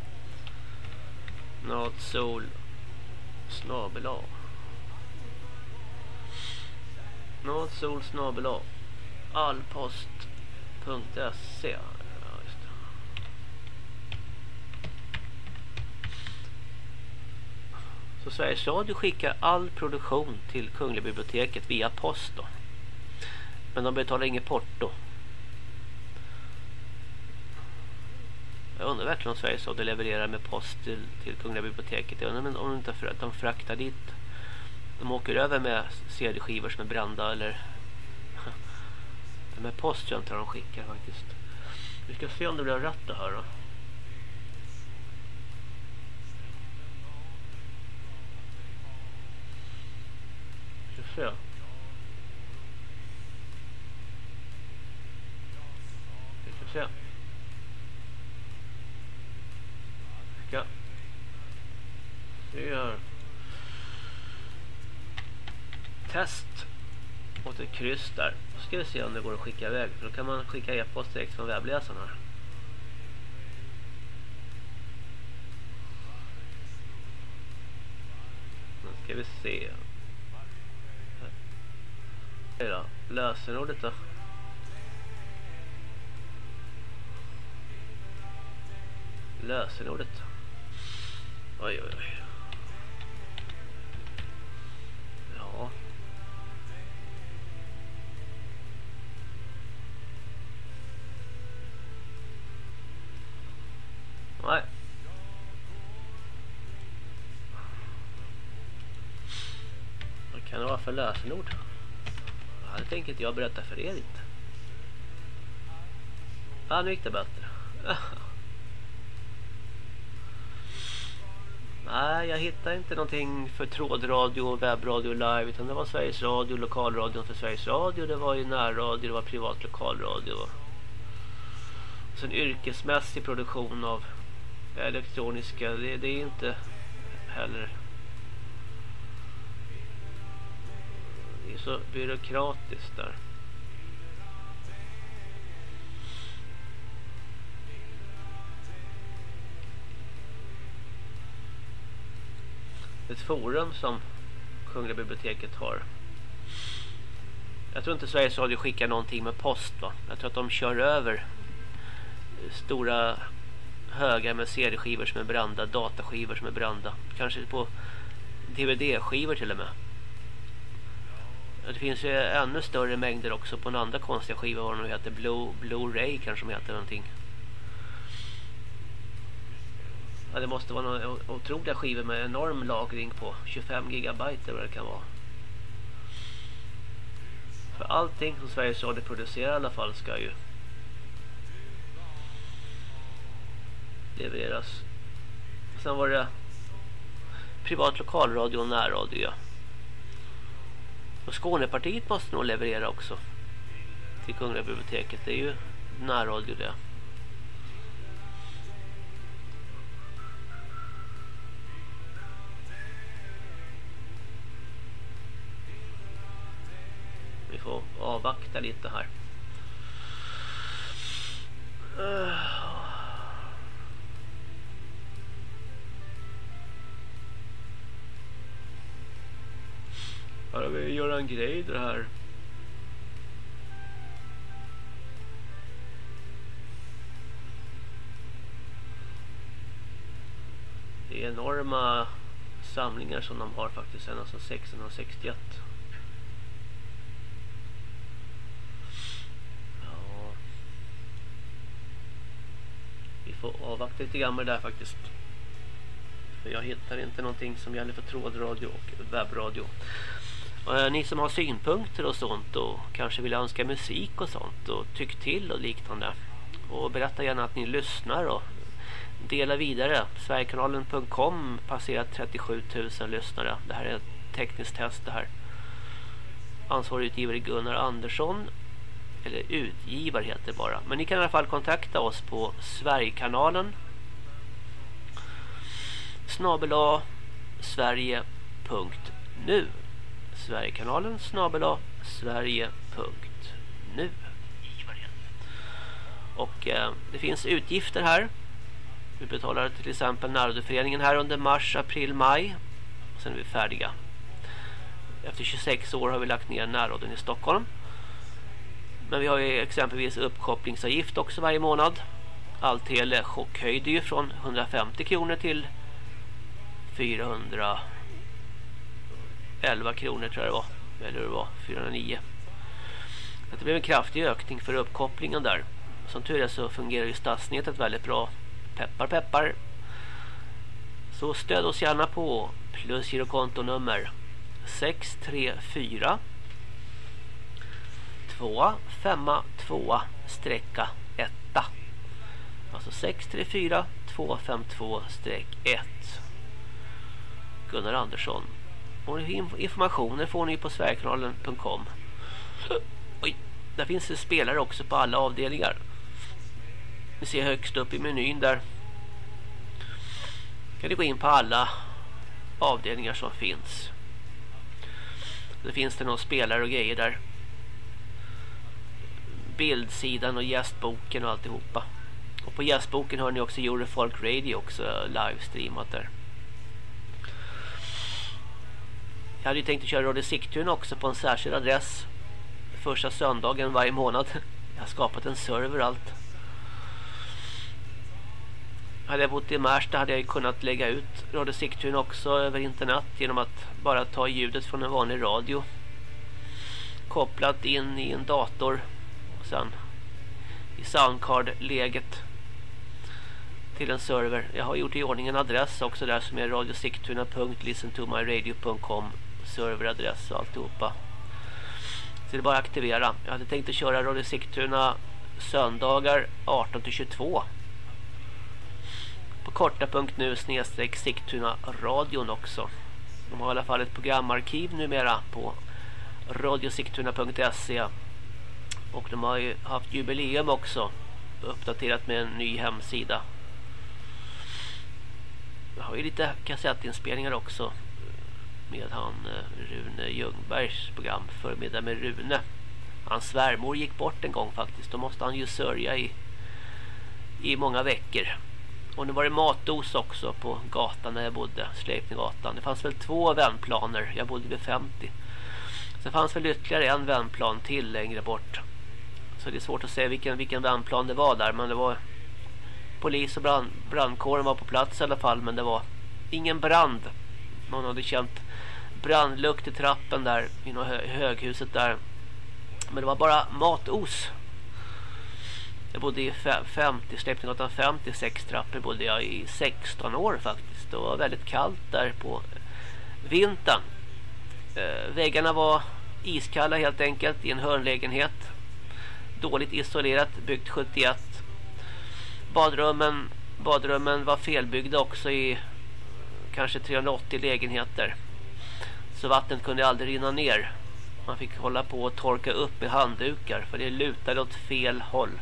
Natsol snabel A. Natsol snabel A. Allpost.se ja, Så Sveriges Radio skickar all produktion till Kungliga biblioteket via post då. Men de betalar inget porto. Jag undrar verkligen om Sveriges Radio levererar med post till, till Kungliga biblioteket. Jag undrar om de inte för att de fraktar dit. De åker över med CD-skivor som är brända eller med post jag inte de skickar faktiskt. Vi ska se om det blir rätt det här då. Vi ska se. Se. Ska se här. Test mot ett kryss där. Då ska vi se om det går att skicka iväg. För då kan man skicka e-post direkt från webbläsaren här. Nu ska vi se. Lösenordet då. lösenordet. Oj, oj, oj. Ja. Nej. Vad kan det vara för lösenord? Ja, det tänker inte jag berätta för er inte. Ja, nu gick det bättre. Nej, jag hittade inte någonting för trådradio och webbradio live utan det var Sveriges Radio, lokalradion för Sveriges Radio, det var ju närradio, det var privat lokalradio. Sen yrkesmässig produktion av elektroniska, det, det är inte heller det är så byråkratiskt där. Ett forum som Kungliga biblioteket har. Jag tror inte Sveriges Radio skickar någonting med post va. Jag tror att de kör över stora högar med CD-skivor som är brända, dataskivor som är brända. Kanske på DVD-skivor till och med. Det finns ju ännu större mängder också på en andra konstiga skiva vad den heter. Blu-ray kanske de heter någonting. Ja, det måste vara några otroliga skivor med enorm lagring på 25 gigabyte eller vad det kan vara. För allting som Sveriges Radio producerar i alla fall ska ju levereras. Sen var det privat lokalradio och närradio. Ja. Och Skånepartiet måste nog leverera också till Kungliga biblioteket. Det är ju närradio det. Vi får avvakta lite här. Här har vi Göran Greider här. Det är enorma samlingar som de har faktiskt sedan alltså 1661. Får avvakta lite grann med det där faktiskt. För jag hittar inte någonting som gäller för trådradio och webbradio. Och, ni som har synpunkter och sånt och kanske vill önska musik och sånt och tyck till och liknande. Och berätta gärna att ni lyssnar och dela vidare. Sverigekanalen.com passerat 37 000 lyssnare. Det här är ett tekniskt test det här. Ansvarig utgivare Gunnar Andersson eller utgivare heter det bara. Men ni kan i alla fall kontakta oss på Sverigekanalen snabela sverige.nu Sverigekanalen snabela sverige.nu Och eh, det finns utgifter här. Vi betalar till exempel närradioföreningen här under mars, april, maj. Sen är vi färdiga. Efter 26 år har vi lagt ner närradion i Stockholm. Men vi har ju exempelvis uppkopplingsavgift också varje månad. Alltele chockhöjde ju från 150 kronor till 411 kronor tror jag det var. Eller det var 409. Det blev en kraftig ökning för uppkopplingen där. Som tur är så fungerar ju stadsnätet väldigt bra. Peppar peppar. Så stöd oss gärna på plus girokontonummer 634 2 5 2 sträcka 1 alltså 634 252 1 Gunnar Andersson. Och informationen får ni på sverigekanalen.com Oj, där finns det spelare också på alla avdelningar. Ni ser högst upp i menyn där. Kan ni gå in på alla avdelningar som finns? Det finns det någon spelare och grejer där bildsidan och gästboken och alltihopa. Och på gästboken har ni också Eurofolk Radio också livestreamat där. Jag hade ju tänkt att köra Radio Sigtuna också på en särskild adress första söndagen varje månad. Jag har skapat en server och allt. Hade jag bott i Märsta hade jag kunnat lägga ut Radio Sigtuna också över internet genom att bara ta ljudet från en vanlig radio kopplat in i en dator sen i Soundcard-läget till en server. Jag har gjort i ordning en adress också där som är radiosigtuna.listentomyradio.com serveradress och alltihopa. Så det är bara att aktivera. Jag hade tänkt att köra Radio Sigtuna söndagar 18 22 på korta.nu snedstreck Sigtuna radion också. De har i alla fall ett programarkiv numera på radiosigtuna.se och de har ju haft jubileum också uppdaterat med en ny hemsida. Jag har ju lite kassettinspelningar också med han eh, Rune Ljungbergs program Förmiddag med Rune. Hans svärmor gick bort en gång faktiskt. Då måste han ju sörja i, i många veckor. Och nu var det matdos också på gatan där jag bodde, Sleipninggatan. Det fanns väl två vändplaner, jag bodde vid 50. Sen fanns väl ytterligare en vänplan till längre bort. Så det är svårt att säga vilken, vilken brandplan det var där. Men det var polis och brand, brandkåren var på plats i alla fall. Men det var ingen brand. Någon hade känt brandlukt i trappen där i höghuset där. Men det var bara matos. Jag bodde i 50, Släppninggatan 56 trappor bodde jag i 16 år faktiskt. Det var väldigt kallt där på vintern. Eh, väggarna var iskalla helt enkelt i en hörnlägenhet. Dåligt isolerat, byggt 71. Badrummen, badrummen var felbyggda också i kanske 380 lägenheter. Så vattnet kunde aldrig rinna ner. Man fick hålla på och torka upp med handdukar för det lutade åt fel håll.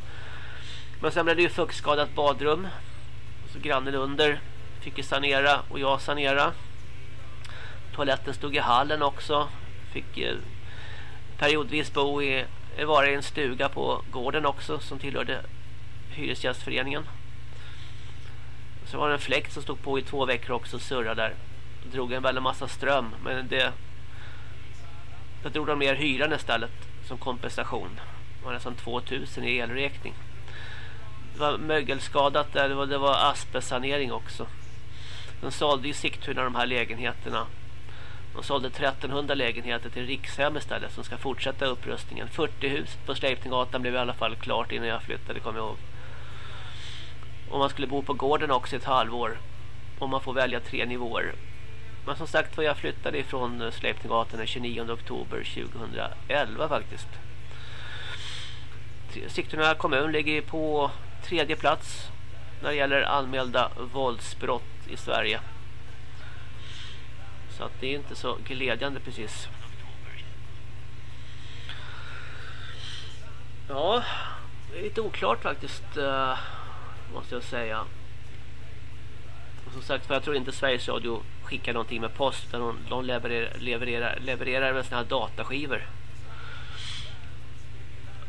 Men sen blev det ju fuktskadat badrum. Så grannen under fick ju sanera och jag sanera. Toaletten stod i hallen också. Fick eh, periodvis bo i Eh, var det en stuga på gården också som tillhörde hyresgästföreningen. Så var det en fläkt som stod på i två veckor också och surrade där. Drog en väldigt massa ström men det då drog de ner hyran istället som kompensation. Det var nästan 2000 i elräkning det var mögelskadat där. Det var, det var asbestsanering också. De sålde i Sigtuna de här lägenheterna. De sålde 1300 lägenheter till Rikshem istället som ska fortsätta upprustningen. 40 hus på Sleipninggatan blev i alla fall klart innan jag flyttade, kommer jag ihåg. Och man skulle bo på gården också ett halvår. Om man får välja tre nivåer. Men som sagt var jag flyttade ifrån Sleipninggatan den 29 oktober 2011 faktiskt. Sigtuna kommun ligger på tredje plats när det gäller anmälda våldsbrott i Sverige. Så att det är inte så glädjande precis. Ja, det är lite oklart faktiskt eh, måste jag säga. Och som sagt, för jag tror inte Sveriges Radio skickar någonting med post utan de, de levererar, levererar, levererar med såna här dataskivor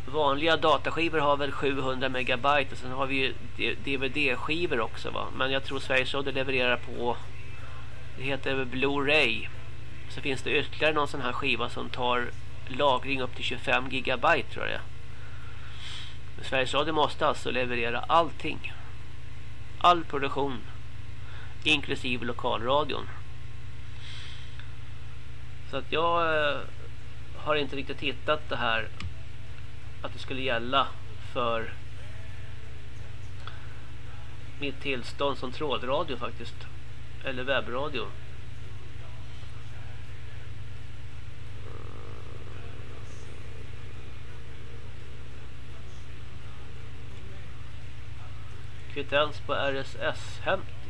vanliga dataskivor har väl 700 megabyte och sen har vi ju DVD-skivor också va. Men jag tror Sveriges Radio levererar på det heter Blu-ray. Så finns det ytterligare någon sån här skiva som tar lagring upp till 25 gigabyte tror jag. Men Sveriges Radio måste alltså leverera allting. All produktion inklusive lokalradion. Så att jag eh, har inte riktigt hittat det här att det skulle gälla för mitt tillstånd som trådradio faktiskt. Eller webbradio. Kvittens på RSS-hämt.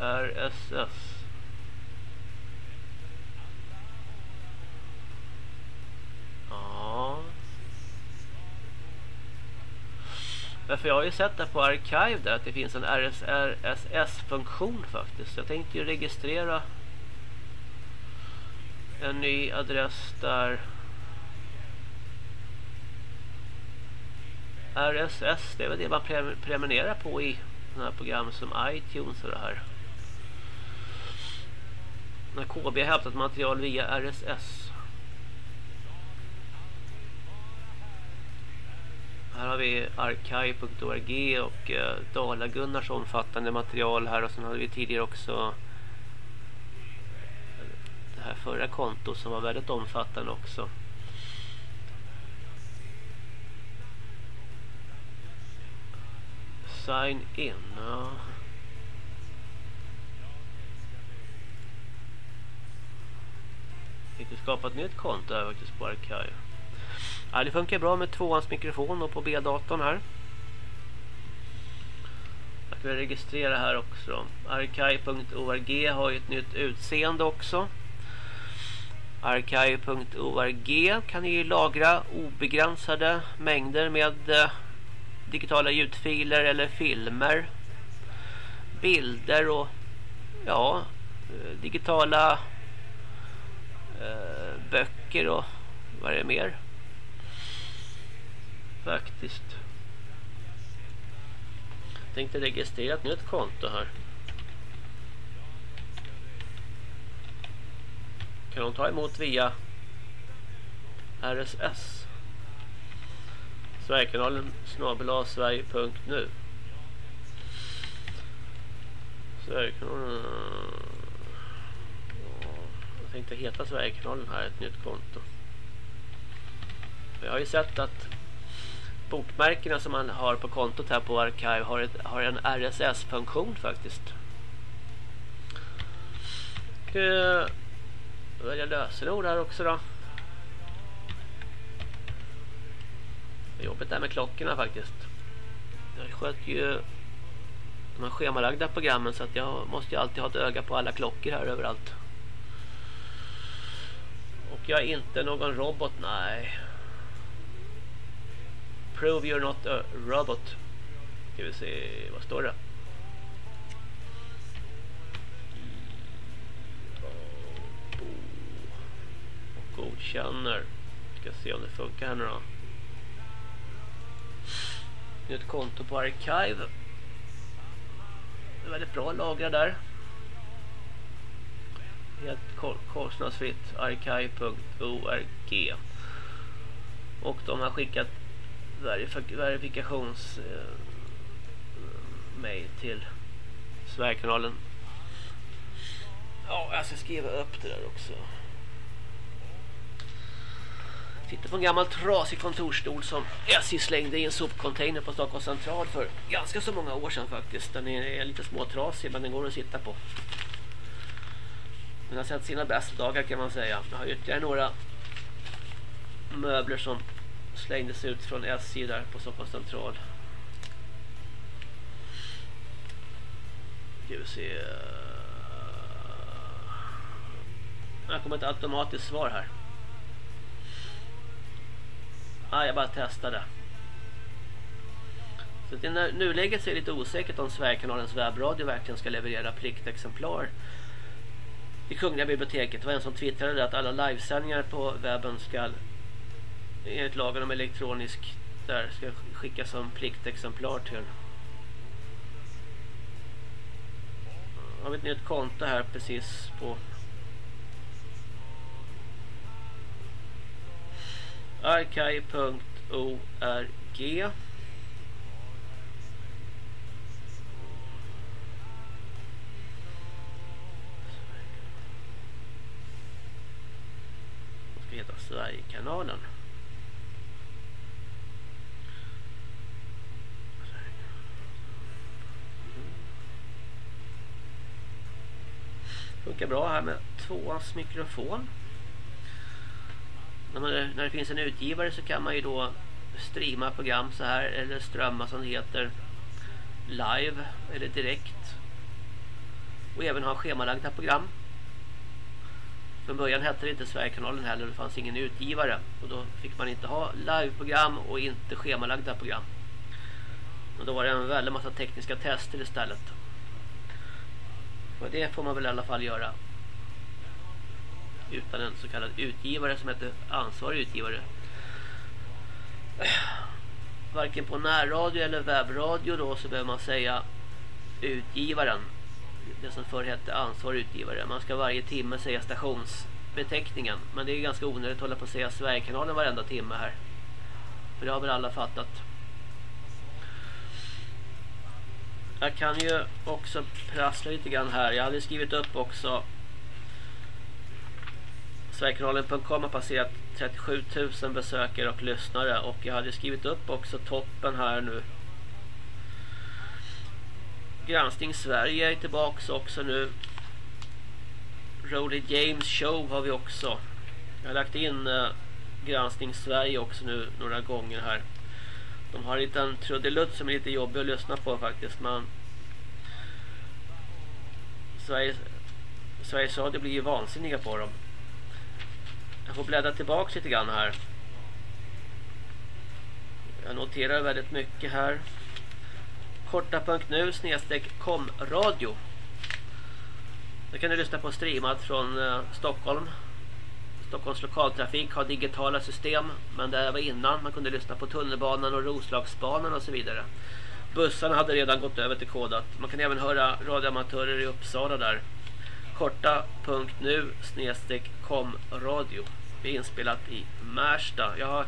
RSS. Ja. För jag har ju sett där på Archive där att det finns en RSS-funktion faktiskt. Jag tänkte ju registrera en ny adress där. RSS, det är väl det man prenumererar på i sådana här program som iTunes och det här. När KB har hämtat material via RSS. Här har vi arkiv.org och eh, Dala-Gunnars omfattande material här och sen hade vi tidigare också eh, det här förra kontot som var väldigt omfattande också. Sign in. Ja. Fick du skapa ett nytt konto här faktiskt på Archive. Ja, det funkar bra med tvåans mikrofon och på B-datorn här. Jag kan registrera här också. Archive.org har ju ett nytt utseende också. Archive.org kan ju lagra obegränsade mängder med eh, digitala ljudfiler eller filmer. Bilder och ja, eh, digitala Eh, böcker och vad är det mer? Faktiskt. Jag tänkte registrera ett nytt konto här. Kan de ta emot via RSS? Sverigekanalen snabel sverige.nu Sverigekanalen jag tänkte heta Sverigekanalen här, ett nytt konto. Jag har ju sett att bokmärkena som man har på kontot här på Arkiv har, ett, har en RSS-funktion faktiskt. Och, välja lösenord här också då. Det är jobbigt där med klockorna faktiskt. Jag sköter ju de här schemalagda programmen så att jag måste ju alltid ha ett öga på alla klockor här överallt. Och jag är inte någon robot, nej. Prove you're not a robot. Ska vi se, vad står det? godkänner. Ska se om det funkar här nu då. Nytt konto på Archive. Det är väldigt bra lagra där. Helt kostnadsfritt. Archive.org Och de har skickat verif verifikations eh, mail till Sverigekanalen. Ja, jag ska skriva upp det där också. Sitter på en gammal trasig kontorstol som SJ slängde i en sopcontainer på Stockholms central för ganska så många år sedan faktiskt. Den är lite småtrasig men den går att sitta på. Den har sett sina bästa dagar kan man säga. Jag har ytterligare några möbler som slängdes ut från SJ där på Stockholms central. Ska vi se. Det kommer ett automatiskt svar här. Ah, jag bara testade. Så i nuläget så är det lite osäkert om Sverigekanalens webbradio verkligen ska leverera pliktexemplar i Kungliga biblioteket. Det var en som twittrade att alla livesändningar på webben ska enligt lagen om elektronisk där ska skickas som pliktexemplar till. Har vi ett nytt konto här precis på archive.org Det ska heta Sverigekanalen. Funkar bra här med tvåans mikrofon. När, man, när det finns en utgivare så kan man ju då streama program så här eller strömma som det heter live eller direkt. Och även ha schemalagda program från början hette det inte Sverigekanalen heller det fanns ingen utgivare och då fick man inte ha liveprogram och inte schemalagda program och då var det en väldigt massa tekniska tester istället och det får man väl i alla fall göra utan en så kallad utgivare som heter ansvarig utgivare. Varken på närradio eller webbradio då så behöver man säga utgivaren. Det som förr hette ansvarig utgivare. Man ska varje timme säga stationsbeteckningen. Men det är ganska onödigt att hålla på att säga Sverigekanalen varenda timme här. För det har väl alla fattat. Jag kan ju också prassla lite grann här. Jag hade skrivit upp också Sverigekanalen.com har passerat 37 000 besökare och lyssnare och jag hade skrivit upp också toppen här nu. Granskning Sverige är tillbaks också nu. Rolly James Show har vi också. Jag har lagt in eh, Granskning Sverige också nu några gånger här. De har en liten trudelutt som är lite jobbig att lyssna på faktiskt. Men Sveriges, Sveriges Radio blir ju vansinniga på dem. Jag får bläddra tillbaka lite grann här. Jag noterar väldigt mycket här. Korta.nu snedstreck komradio. Där kan du lyssna på streamat från eh, Stockholm. Stockholms lokaltrafik har digitala system. Men det var innan man kunde lyssna på tunnelbanan och Roslagsbanan och så vidare. Bussarna hade redan gått över till kodat. Man kan även höra radioamatörer i Uppsala där. Korta.nu snedstreck komradio. Det är inspelat i Märsta. Jag har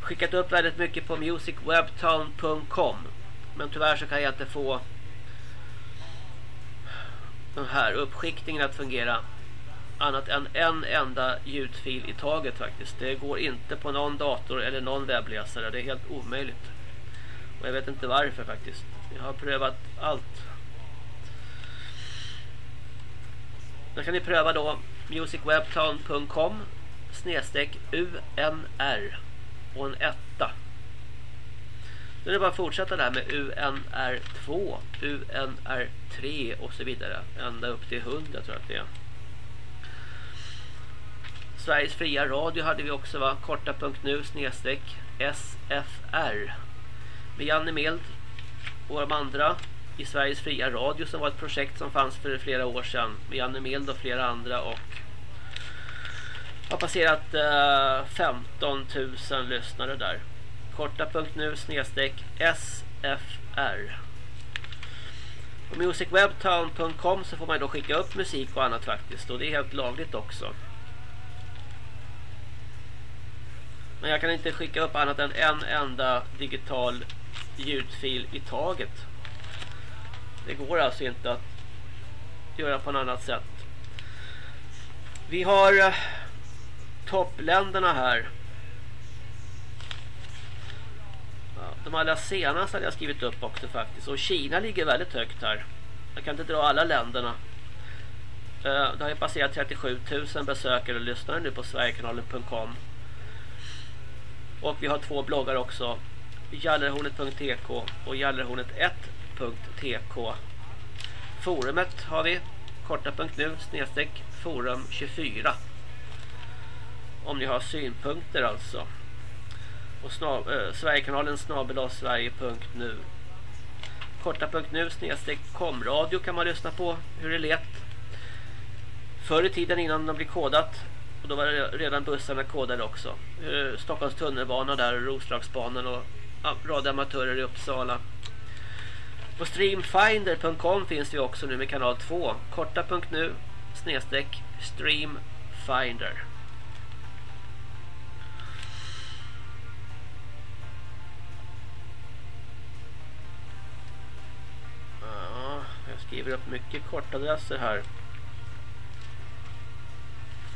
skickat upp väldigt mycket på musicwebtown.com. Men tyvärr så kan jag inte få den här uppskiktningen att fungera annat än en enda ljudfil i taget faktiskt. Det går inte på någon dator eller någon webbläsare. Det är helt omöjligt. Och jag vet inte varför faktiskt. Jag har prövat allt. Då kan ni pröva då musicwebtown.com snedstreck UNR och en etta. Nu är det bara att fortsätta där med UNR2, UNR3 och så vidare. Ända upp till 100 tror jag att det är. Sveriges fria radio hade vi också va? Korta.nu snedstreck SFR. Med Janne Mild och de andra i Sveriges fria radio som var ett projekt som fanns för flera år sedan. Med Janne Mild och flera andra och har passerat eh, 15 000 lyssnare där. Korta.nu snedstreck SFR. På musicwebtown.com så får man då skicka upp musik och annat faktiskt. Och det är helt lagligt också. Men jag kan inte skicka upp annat än en enda digital ljudfil i taget. Det går alltså inte att göra på något annat sätt. Vi har eh, toppländerna här. De allra senaste hade jag skrivit upp också faktiskt. Och Kina ligger väldigt högt här. Jag kan inte dra alla länderna. Eh, det har ju passerat 37 000 besökare och lyssnare nu på sverigekanalen.com. Och vi har två bloggar också. Jallerhornet.tk och Jallerhornet1.tk Forumet har vi korta.nu snedstreck forum 24 om ni har synpunkter alltså. Och snab, eh, Sverigekanalen snabel sverige.nu korta.nu snedstreck komradio kan man lyssna på hur det lät. Förr i tiden innan de blev kodat och då var det redan bussarna kodade också. Eh, Stockholms tunnelbana där, Roslagsbanan och ja, radioamatörer i Uppsala. På streamfinder.com finns vi också nu med kanal 2. Korta.nu snedstreck streamfinder. Skriver upp mycket kortadresser här.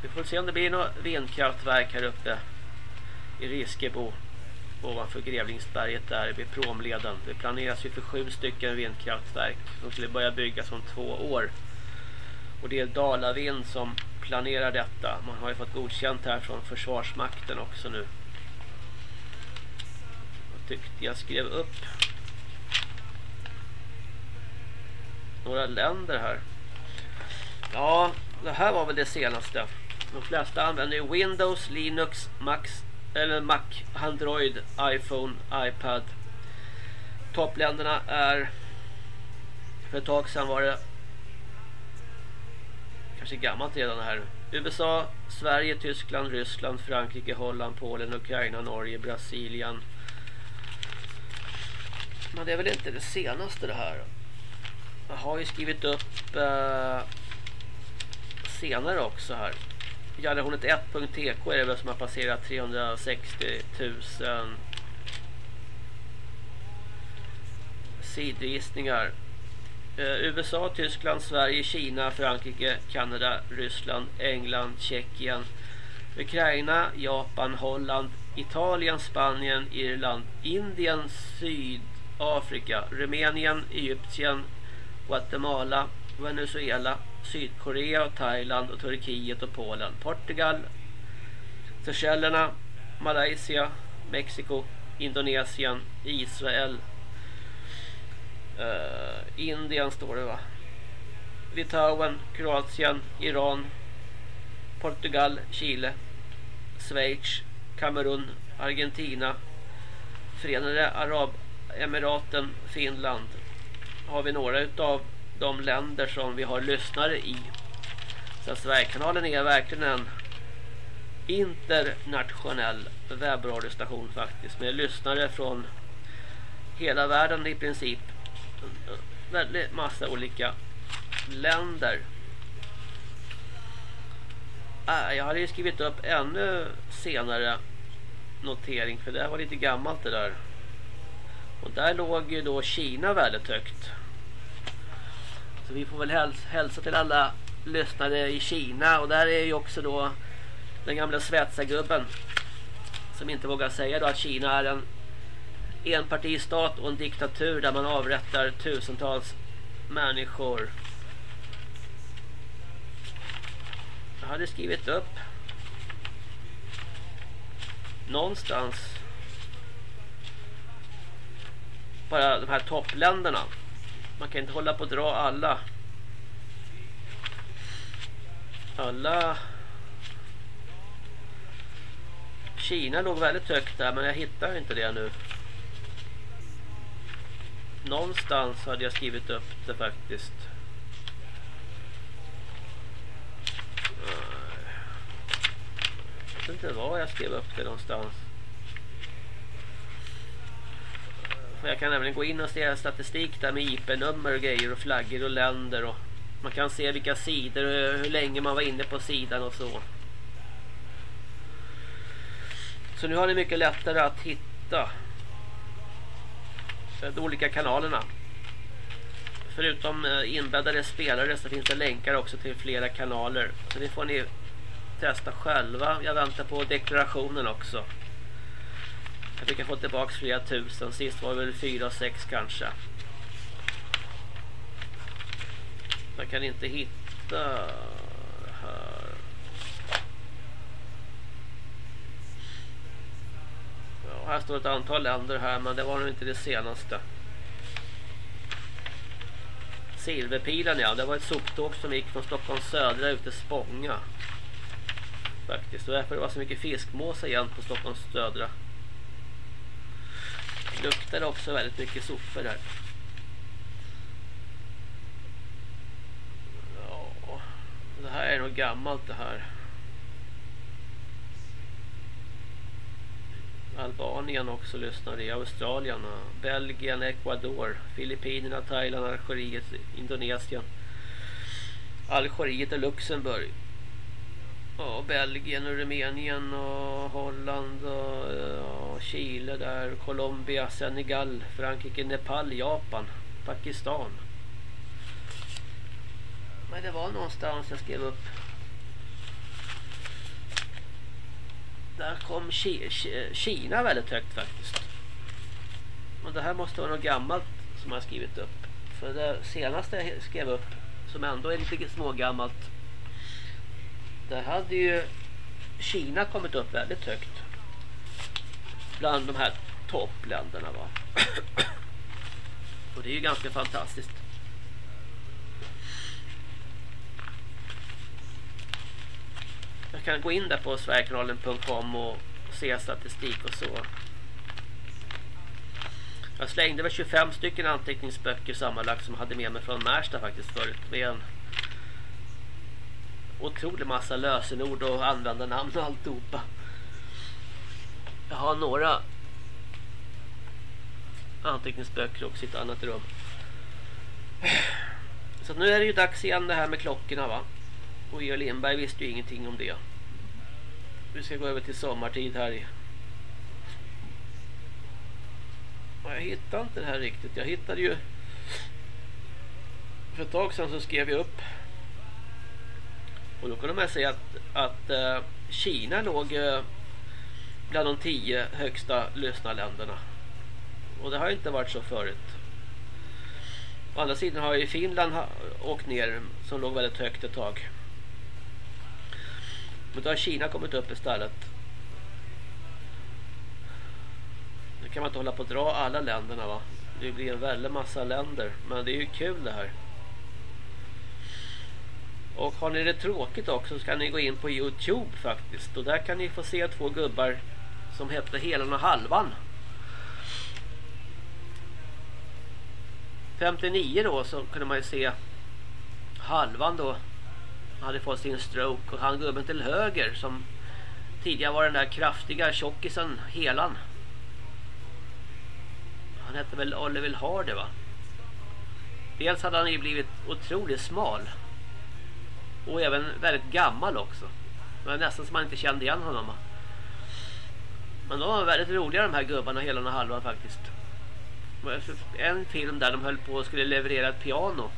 Vi får se om det blir något vindkraftverk här uppe i Riskebo ovanför Grevlingsberget där vid Promleden. Det planeras ju för sju stycken vindkraftverk som skulle börja byggas om två år. Och det är Dalavind som planerar detta. Man har ju fått godkänt här från Försvarsmakten också nu. Jag tyckte jag skrev upp några länder här. Ja, det här var väl det senaste. De flesta använder Windows, Linux, Max eller Mac, Android, iPhone, iPad. Toppländerna är för ett tag sedan var det kanske gammalt redan här. USA, Sverige, Tyskland, Ryssland, Frankrike, Holland, Polen, Ukraina, Norge, Brasilien. Men det är väl inte det senaste det här. Jag har ju skrivit upp eh, senare också här. Jallarhornet1.tk är det väl som har passerat 360 000 sidvisningar. Eh, USA, Tyskland, Sverige, Kina, Frankrike, Kanada, Ryssland, England, Tjeckien, Ukraina, Japan, Holland, Italien, Spanien, Irland, Indien, Sydafrika, Rumänien, Egypten, Guatemala, Venezuela, Sydkorea, Thailand och Turkiet och Polen, Portugal, Seychellerna, Malaysia, Mexiko, Indonesien, Israel, uh, Indien står det va? Litauen, Kroatien, Iran, Portugal, Chile, Schweiz, Kamerun, Argentina, Förenade Arabemiraten, Finland. Har vi några utav de länder som vi har lyssnare i. Så Sverigekanalen är verkligen en internationell webbradiostation faktiskt med lyssnare från hela världen i princip. Väldigt massa olika länder. Äh, jag hade ju skrivit upp ännu senare notering för det var lite gammalt det där. Och där låg ju då Kina väldigt högt. Så vi får väl häls hälsa till alla lyssnare i Kina och där är ju också då den gamla svetsargubben som inte vågar säga då att Kina är en enpartistat och en diktatur där man avrättar tusentals människor. Jag hade skrivit upp någonstans bara de här toppländerna. Man kan inte hålla på att dra alla alla Kina låg väldigt högt där men jag hittar inte det nu. Någonstans hade jag skrivit upp det faktiskt. Jag vet inte var jag skrev upp det någonstans. Men jag kan nämligen gå in och se statistik där med IP-nummer och grejer och flaggor och länder och man kan se vilka sidor och hur länge man var inne på sidan och så. Så nu har ni mycket lättare att hitta de olika kanalerna. Förutom eh, inbäddade spelare så finns det länkar också till flera kanaler. Så det får ni testa själva. Jag väntar på deklarationen också. Jag fick få tillbaka flera tusen. Sist var det väl fyra, sex kanske. Jag kan inte hitta här. Ja, här står ett antal länder här men det var nog inte det senaste. Silverpilen ja, det var ett soptåg som gick från Stockholms södra ut till Spånga. Faktiskt, och därför det var så mycket fiskmåsar igen på Stockholms södra. Det också väldigt mycket sopor där. Ja, det här är nog gammalt det här. Albanien också lyssnar i Australien, Belgien, Ecuador, Filippinerna, Thailand, Algeriet, Indonesien, Algeriet och Luxemburg. Ja, Belgien och Rumänien och Holland och ja, Chile där, Colombia, Senegal, Frankrike, Nepal, Japan, Pakistan. Men det var någonstans jag skrev upp där kom Kina väldigt högt faktiskt. Och det här måste vara något gammalt som jag skrivit upp. För det senaste jag skrev upp, som ändå är lite smågammalt. Där hade ju Kina kommit upp väldigt högt. Bland de här toppländerna va. Och det är ju ganska fantastiskt. Jag kan gå in där på sverigekanalen.com och se statistik och så. Jag slängde väl 25 stycken anteckningsböcker sammanlagt som jag hade med mig från Märsta faktiskt förut. Med en otrolig massa lösenord och användarnamn och alltihopa. Jag har några anteckningsböcker också i ett annat rum. Så nu är det ju dags igen det här med klockorna va. Och Georg Lindberg visste ju ingenting om det. Vi ska gå över till sommartid här i. Jag hittar inte det här riktigt. Jag hittade ju för ett tag sedan så skrev jag upp och då kunde man säga att, att eh, Kina låg eh, bland de tio högsta lyssnarländerna. Och det har inte varit så förut. Å andra sidan har ju Finland åkt ner som låg väldigt högt ett tag. Men då har Kina kommit upp istället. Nu kan man inte hålla på att dra alla länderna va. Det blir en väldig massa länder. Men det är ju kul det här. Och har ni det tråkigt också så kan ni gå in på Youtube faktiskt. Och där kan ni få se två gubbar som hette Helan och Halvan. 59 då så kunde man ju se Halvan då hade fått sin stroke och han gubben till höger som tidigare var den där kraftiga tjockisen Helan. Han hette väl Oliver Hardy va? Dels hade han ju blivit otroligt smal. Och även väldigt gammal också. Det var nästan som man inte kände igen honom. Men de var väldigt roliga de här gubbarna hela och Halvan faktiskt. En film där de höll på och skulle leverera ett piano.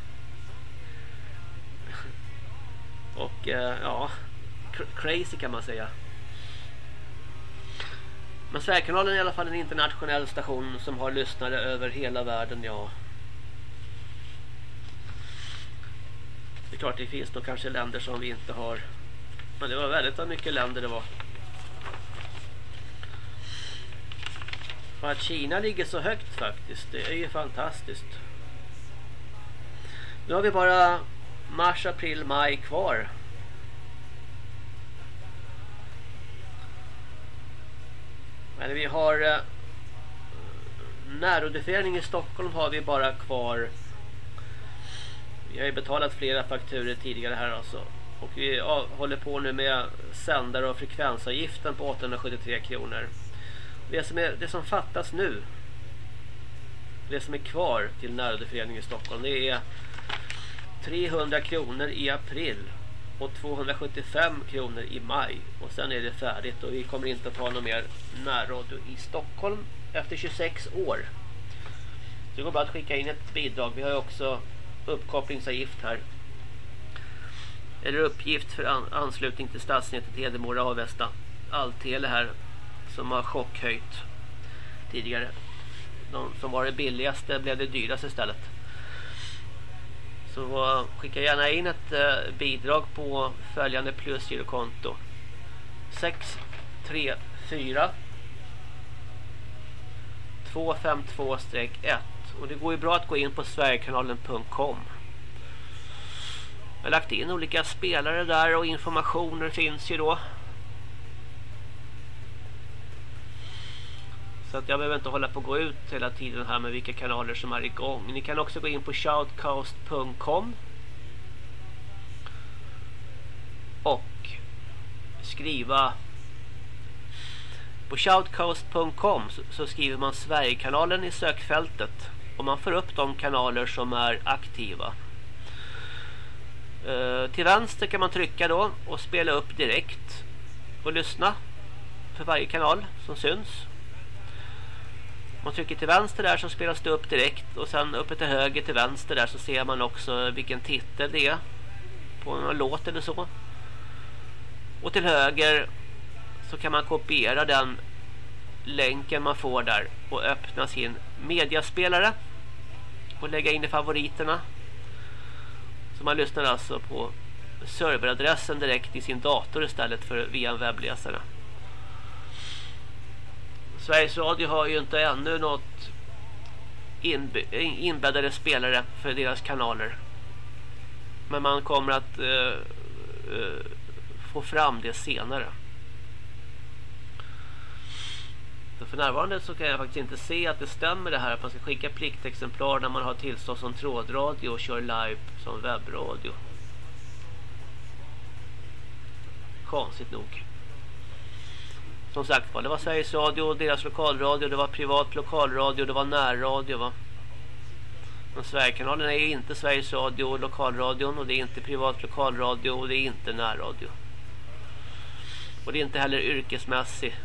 Och eh, ja, crazy kan man säga. Men Sverigekanalen är i alla fall en internationell station som har lyssnare över hela världen, ja. Är klart det finns då kanske länder som vi inte har. Men det var väldigt mycket länder det var. Och att Kina ligger så högt faktiskt. Det är ju fantastiskt. Nu har vi bara mars, april, maj kvar. Men vi har eh, närodifiering i Stockholm har vi bara kvar vi har ju betalat flera fakturer tidigare här alltså. Och vi håller på nu med sändare och frekvensavgiften på 873 kronor. Det som, är, det som fattas nu det som är kvar till närrådeföreningen i Stockholm det är 300 kronor i april och 275 kronor i maj och sen är det färdigt och vi kommer inte att ha någon mer närradio i Stockholm efter 26 år. Så det går bara att skicka in ett bidrag. Vi har ju också uppkopplingsavgift här. Eller uppgift för an anslutning till stadsnätet Hedemora och Avesta. Alltele här som har chockhöjt tidigare. De som var det billigaste blev det dyraste istället. Så skicka gärna in ett eh, bidrag på följande plusgirokonto. 634 252-1 och det går ju bra att gå in på sverigekanalen.com. Jag har lagt in olika spelare där och informationer finns ju då. Så att jag behöver inte hålla på att gå ut hela tiden här med vilka kanaler som är igång. Ni kan också gå in på shoutcast.com och skriva på shoutcast.com så skriver man Sverigekanalen i sökfältet och man får upp de kanaler som är aktiva. Eh, till vänster kan man trycka då och spela upp direkt och lyssna för varje kanal som syns. Man trycker till vänster där så spelas det upp direkt och sen uppe till höger till vänster där så ser man också vilken titel det är på någon låt eller så. Och till höger så kan man kopiera den länken man får där och öppna sin mediaspelare och lägga in i favoriterna. Så man lyssnar alltså på serveradressen direkt i sin dator istället för via en webbläsare. Sveriges Radio har ju inte ännu något inbäddade spelare för deras kanaler. Men man kommer att uh, uh, få fram det senare. Så för närvarande så kan jag faktiskt inte se att det stämmer det här att man ska skicka pliktexemplar när man har tillstånd som trådradio och kör live som webbradio. Konstigt nog. Som sagt var, det var Sveriges Radio, deras lokalradio, det var privat lokalradio, det var närradio va. Men Sverigekanalen är inte Sveriges Radio och lokalradion och det är inte privat lokalradio och det är inte närradio. Och det är inte heller yrkesmässig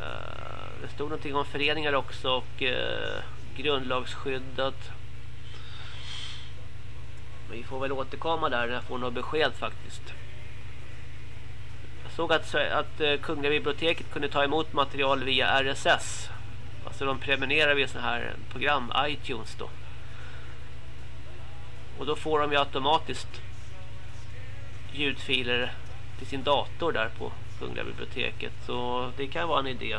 Eh, det stod någonting om föreningar också och eh, grundlagsskyddat. Vi får väl återkomma där när jag får något besked faktiskt. Jag såg att, att eh, Kungliga biblioteket kunde ta emot material via RSS. Alltså de prenumererar via sådana här program, iTunes då. Och då får de ju automatiskt ljudfiler till sin dator där på Kungliga biblioteket. Så det kan vara en idé.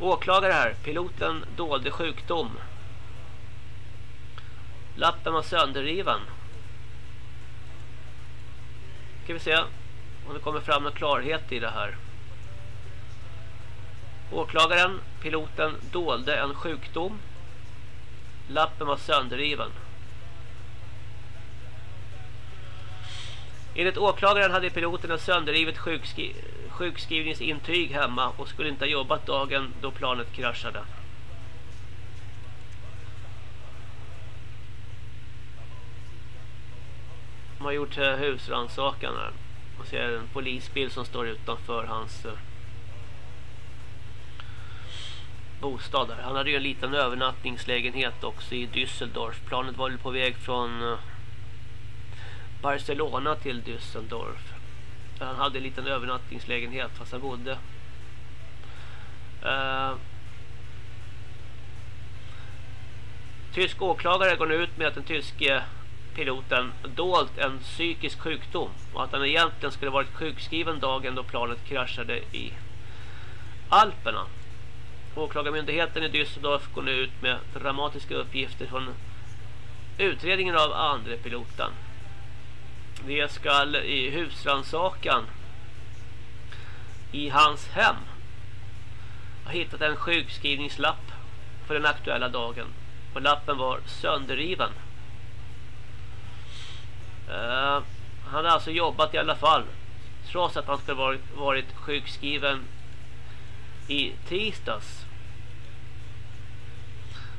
Åklagare här. Piloten dolde sjukdom. Lappen var sönderriven. Ska vi se om det kommer fram någon klarhet i det här. Åklagaren, piloten, dolde en sjukdom. Lappen var sönderriven. Enligt åklagaren hade piloten ett sönderrivet sjukskri sjukskrivningsintyg hemma och skulle inte ha jobbat dagen då planet kraschade. De har gjort eh, husrannsakan här. Man ser en polisbil som står utanför hans eh, bostad där. Han hade ju en liten övernattningslägenhet också i Düsseldorf. Planet var väl på väg från eh, Barcelona till Düsseldorf. Han hade en liten övernattningslägenhet fast han bodde. Uh, tysk åklagare går nu ut med att den tyske piloten dolt en psykisk sjukdom och att han egentligen skulle varit sjukskriven dagen då planet kraschade i Alperna. Åklagarmyndigheten i Düsseldorf går nu ut med dramatiska uppgifter från utredningen av andre piloten. Det skall i husransakan i hans hem ha hittat en sjukskrivningslapp för den aktuella dagen. Och lappen var sönderriven. Uh, han hade alltså jobbat i alla fall. Trots att han skulle varit, varit sjukskriven i tisdags.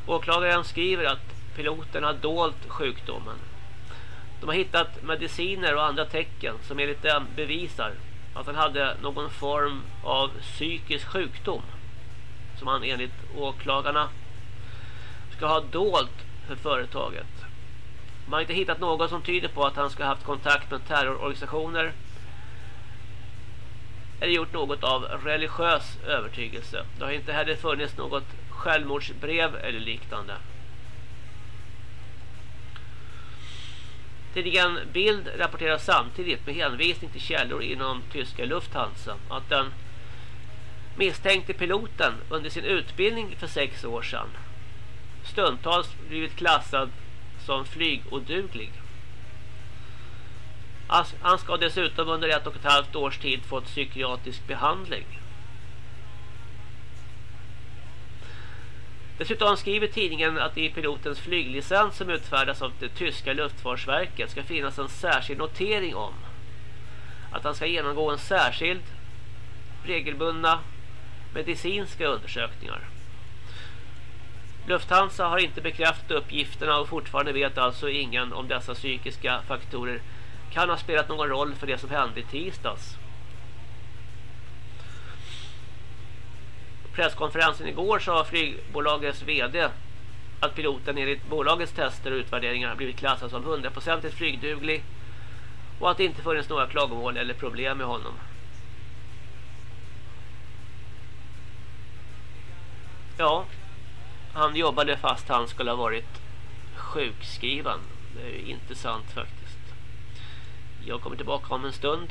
Åklagaren skriver att piloten har dolt sjukdomen. De har hittat mediciner och andra tecken som enligt dem bevisar att han hade någon form av psykisk sjukdom som han enligt åklagarna ska ha dolt för företaget. Man har inte hittat något som tyder på att han ska ha haft kontakt med terrororganisationer eller gjort något av religiös övertygelse. Det har inte heller funnits något självmordsbrev eller liknande. Tidningen Bild rapporterar samtidigt med hänvisning till källor inom tyska Lufthansa att den misstänkte piloten under sin utbildning för sex år sedan stundtals blivit klassad som flygoduglig. Han ska dessutom under ett och ett halvt års tid fått psykiatrisk behandling. Dessutom skriver tidningen att i pilotens flyglicens som utfärdas av det tyska luftfartsverket ska finnas en särskild notering om att han ska genomgå en särskild regelbundna medicinska undersökningar. Lufthansa har inte bekräftat uppgifterna och fortfarande vet alltså ingen om dessa psykiska faktorer kan ha spelat någon roll för det som hände i tisdags. Presskonferensen igår sa flygbolagets vd att piloten enligt bolagets tester och utvärderingar blivit klassad som 100% flygduglig och att det inte funnits några klagomål eller problem med honom. Ja, han jobbade fast han skulle ha varit sjukskriven. Det är ju intressant faktiskt. Jag kommer tillbaka om en stund.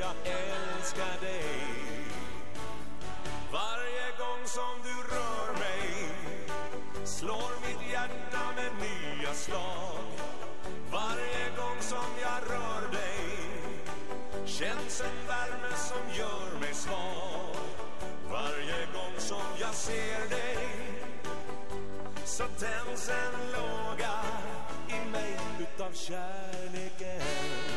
jag älskar dig. Varje gång som du rör mig Slår mitt hjärta med nya slag. Varje gång som jag rör dig Känns en värme som gör mig svag. Varje gång som jag ser dig Så tänds en låga i mig utav kärleken.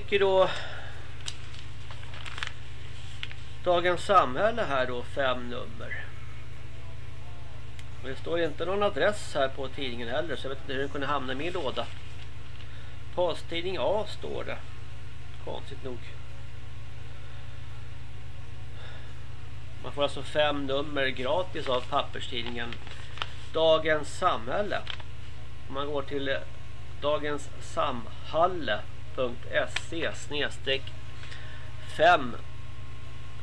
Jag fick ju då Dagens Samhälle här då, fem nummer. Och det står inte någon adress här på tidningen heller så jag vet inte hur den kunde hamna i min låda. Posttidning A står det. Konstigt nog. Man får alltså fem nummer gratis av papperstidningen Dagens Samhälle. Om man går till Dagens Samhalle snedstreck 5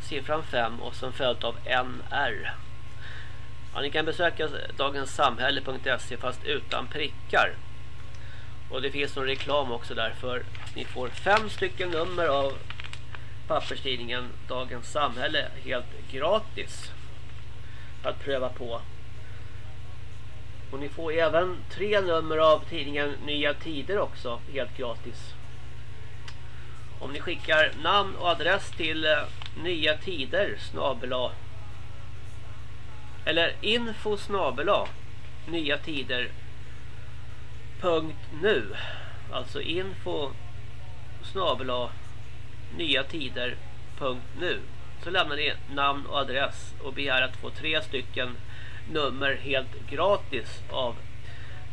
siffran 5 och sen följt av NR. Ja, ni kan besöka dagenssamhälle.se fast utan prickar. Och det finns någon reklam också där för att ni får fem stycken nummer av papperstidningen Dagens Samhälle helt gratis att pröva på. Och ni får även tre nummer av tidningen Nya Tider också helt gratis. Om ni skickar namn och adress till eh, Nya Tider snabela. Eller info snabela Nya Tider punkt nu alltså info snabela nya tider nu så lämnar ni namn och adress och begär att få tre stycken nummer helt gratis av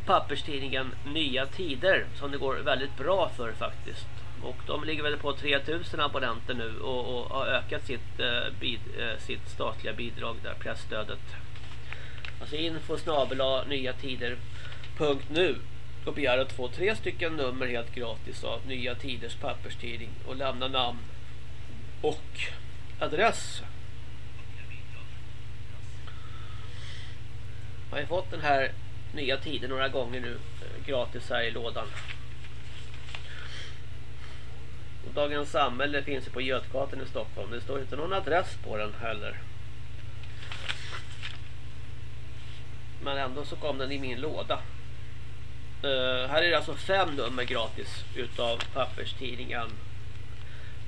papperstidningen Nya Tider som det går väldigt bra för faktiskt. Och de ligger väl på 3000 abonnenter nu och, och har ökat sitt, eh, bid, eh, sitt statliga bidrag där, pressstödet. Alltså info snabela nya tider punkt nu och begär att få tre stycken nummer helt gratis av Nya Tiders papperstidning och lämna namn och adress. Jag har ju fått den här Nya Tider några gånger nu eh, gratis här i lådan. Dagens Samhälle finns ju på Götgatan i Stockholm. Det står inte någon adress på den heller. Men ändå så kom den i min låda. Uh, här är det alltså fem nummer gratis utav papperstidningen.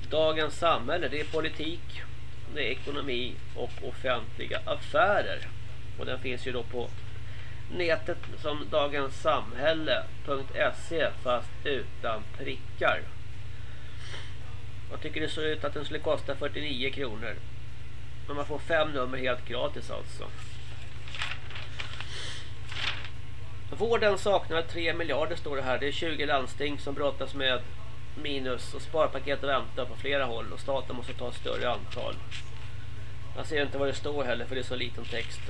Dagens Samhälle, det är politik, det är ekonomi och offentliga affärer. Och den finns ju då på nätet som dagenssamhälle.se fast utan prickar. Jag tycker det såg ut att den skulle kosta 49 kronor. Men man får fem nummer helt gratis alltså. Vården saknar 3 miljarder står det här. Det är 20 landsting som brottas med minus och sparpaket väntar på flera håll och staten måste ta ett större antal. Jag ser inte vad det står heller för det är så liten text.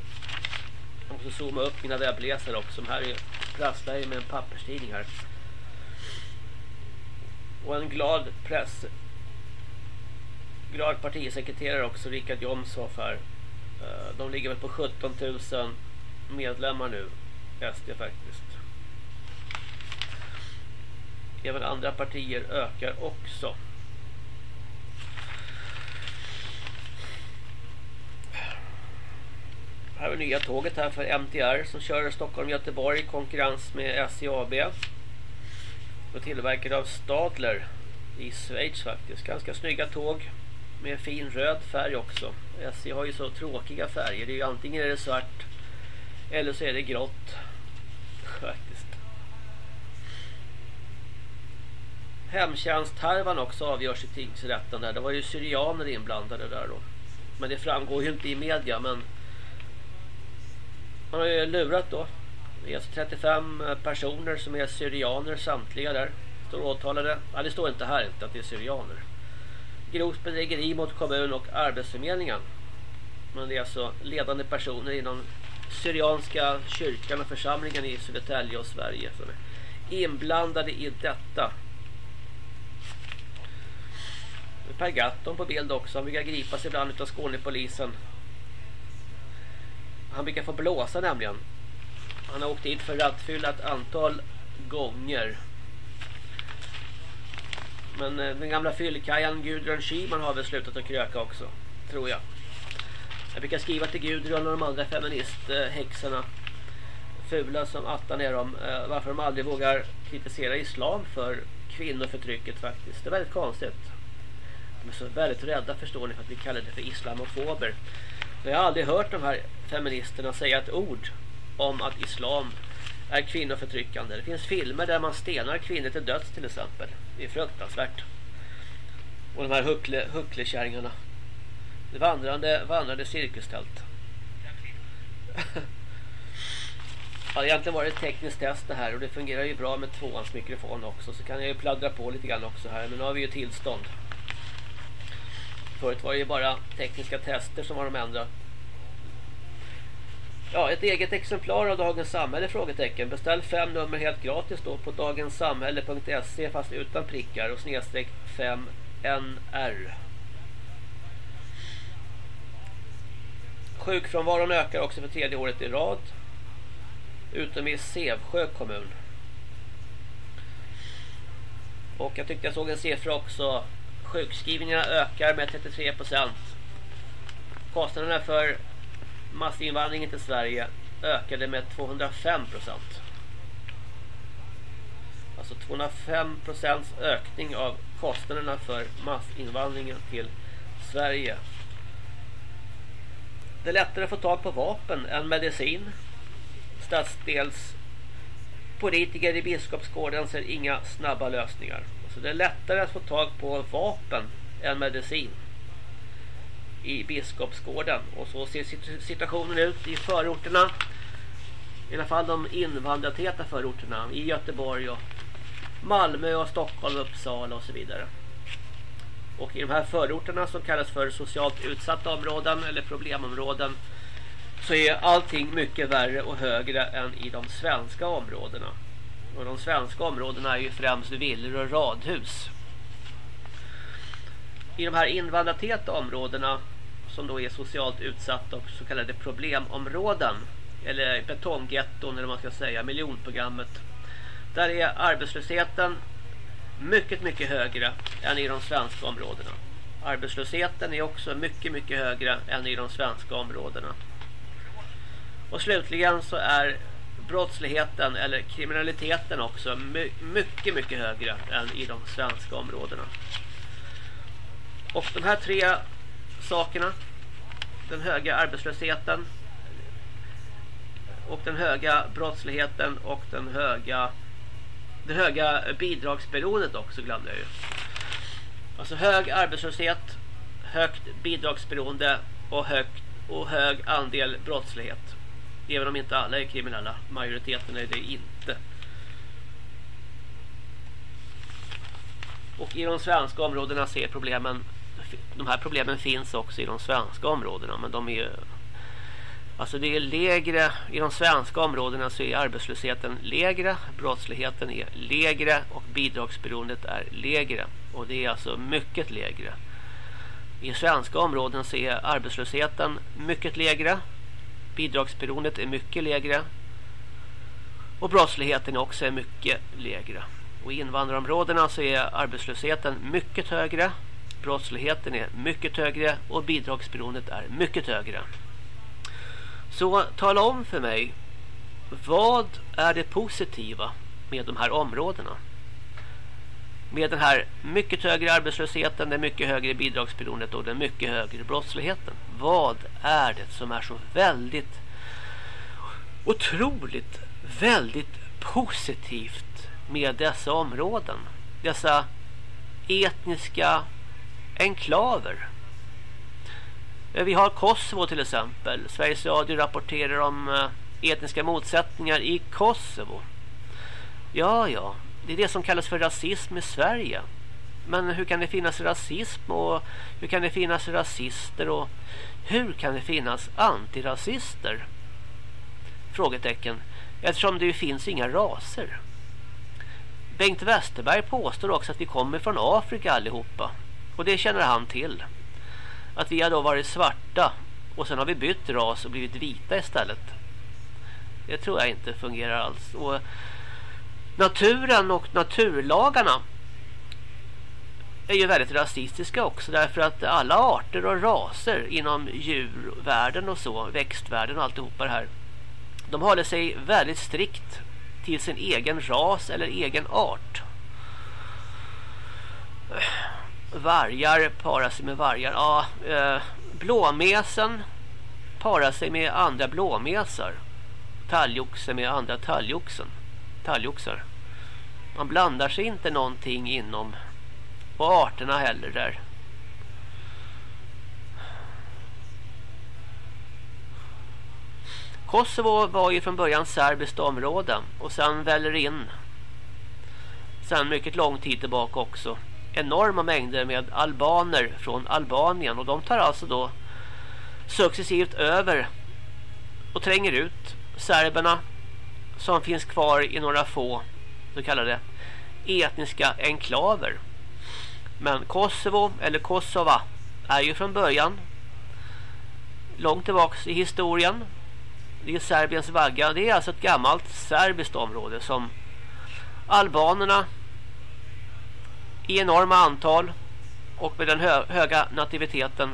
Jag måste zooma upp mina webbläsare också. här är prasslar med en papperstidning här. Och en glad press. Glad partisekreterare också, Richard Jomshoff här. Eh, de ligger väl på 17 000 medlemmar nu. SD faktiskt. Även andra partier ökar också. Här är nya tåget här för MTR som kör Stockholm-Göteborg i konkurrens med SJAB. Och tillverkade av Stadler i Schweiz faktiskt. Ganska snygga tåg med fin röd färg också. SJ har ju så tråkiga färger. Det är ju antingen är det svart eller så är det grått. Faktiskt. Hemtjänsthärvan också avgörs i tingsrätten där. Det var ju syrianer inblandade där då. Men det framgår ju inte i media men man har ju lurat då. Det är alltså 35 personer som är syrianer samtliga där. Står åtalade. Ja, det står inte här inte att det är syrianer. Grovt bedrägeri mot kommun och arbetsförmedlingen. Men det är alltså ledande personer inom Syrianska kyrkan och församlingen i Södertälje och Sverige som är inblandade i detta. Per Gatton på bild också. Han brukar gripas ibland av Skånepolisen han brukar få blåsa nämligen. Han har åkt dit för rattfylla ett antal gånger. Men eh, den gamla fyllkajan Gudrun Schyman har väl slutat att kröka också. Tror jag. Jag brukar skriva till Gudrun och de andra feministhäxorna. Fula som attan är de. Eh, varför de aldrig vågar kritisera islam för kvinnoförtrycket faktiskt. Det är väldigt konstigt. De är så väldigt rädda förstår ni för att vi kallar det för islamofober. Men jag har aldrig hört de här feministerna säga ett ord om att islam är kvinnoförtryckande. Det finns filmer där man stenar kvinnor till döds till exempel. Det är fruktansvärt. Och de här huckle, hucklekärringarna. Det vandrande, vandrande cirkustält. Ja, egentligen var det ett tekniskt test det här och det fungerar ju bra med tvåans mikrofon också så kan jag ju pladdra på lite grann också här men nu har vi ju tillstånd. Förut var det ju bara tekniska tester som var de enda. Ja, ett eget exemplar av Dagens Samhälle frågetecken. Beställ fem nummer helt gratis då på dagenssamhälle.se fast utan prickar och snedstreck 5NR. Sjukfrånvaron ökar också för tredje året i rad. Utom i Sävsjö kommun. Och jag tyckte jag såg en siffra också Sjukskrivningarna ökar med 33 procent. Kostnaderna för massinvandringen till Sverige ökade med 205 procent. Alltså 205 procents ökning av kostnaderna för massinvandringen till Sverige. Det är lättare att få tag på vapen än medicin. Stadsdels politiker i Biskopsgården ser inga snabba lösningar. Så det är lättare att få tag på vapen än medicin i Biskopsgården. Och så ser situationen ut i förorterna. I alla fall de invandrartäta förorterna i Göteborg och Malmö och Stockholm och Uppsala och så vidare. Och i de här förorterna som kallas för socialt utsatta områden eller problemområden så är allting mycket värre och högre än i de svenska områdena. Och de svenska områdena är ju främst villor och radhus. I de här invandrartäta områdena som då är socialt utsatta och så kallade problemområden eller betonggetton eller vad man ska säga, miljonprogrammet. Där är arbetslösheten mycket, mycket högre än i de svenska områdena. Arbetslösheten är också mycket, mycket högre än i de svenska områdena. Och slutligen så är brottsligheten eller kriminaliteten också mycket, mycket högre än i de svenska områdena. Och de här tre sakerna, den höga arbetslösheten och den höga brottsligheten och den höga det höga bidragsberoendet också glömde jag ju. Alltså hög arbetslöshet, högt bidragsberoende och, högt, och hög andel brottslighet. Även om inte alla är kriminella. Majoriteten är det inte. Och i de svenska områdena ser problemen de här problemen finns också i de svenska områdena men de är alltså det är lägre i de svenska områdena så är arbetslösheten lägre, brottsligheten är lägre och bidragsberoendet är lägre och det är alltså mycket lägre. I svenska områden så är arbetslösheten mycket lägre, bidragsberoendet är mycket lägre och brottsligheten också är mycket lägre. Och i invandrarområdena så är arbetslösheten mycket högre, brottsligheten är mycket högre och bidragsberoendet är mycket högre. Så tala om för mig, vad är det positiva med de här områdena? Med den här mycket högre arbetslösheten, den mycket högre bidragsberoendet och den mycket högre brottsligheten. Vad är det som är så väldigt otroligt väldigt positivt med dessa områden? Dessa etniska enklaver. Eh, vi har Kosovo till exempel. Sveriges Radio rapporterar om eh, etniska motsättningar i Kosovo. Ja, ja. Det är det som kallas för rasism i Sverige. Men hur kan det finnas rasism och hur kan det finnas rasister och hur kan det finnas antirasister? Frågetecken. Eftersom det ju finns inga raser. Bengt Westerberg påstår också att vi kommer från Afrika allihopa. Och det känner han till. Att vi har då varit svarta och sen har vi bytt ras och blivit vita istället. Det tror jag inte fungerar alls. Och naturen och naturlagarna är ju väldigt rasistiska också därför att alla arter och raser inom djurvärlden och så, växtvärlden och alltihopa det här de håller sig väldigt strikt till sin egen ras eller egen art vargar parar sig med vargar. Ja, eh, blåmesen parar sig med andra blåmesar. Talgoxe med andra talgoxen. Talgoxar. Man blandar sig inte någonting inom och arterna heller där. Kosovo var ju från början serbiskt område och sen väller in sen mycket lång tid tillbaka också enorma mängder med albaner från Albanien och de tar alltså då successivt över och tränger ut serberna som finns kvar i några få så kallade etniska enklaver. Men Kosovo eller Kosova är ju från början långt tillbaks i historien. Det är Serbiens vagga. Det är alltså ett gammalt serbiskt område som albanerna i enorma antal och med den hö höga nativiteten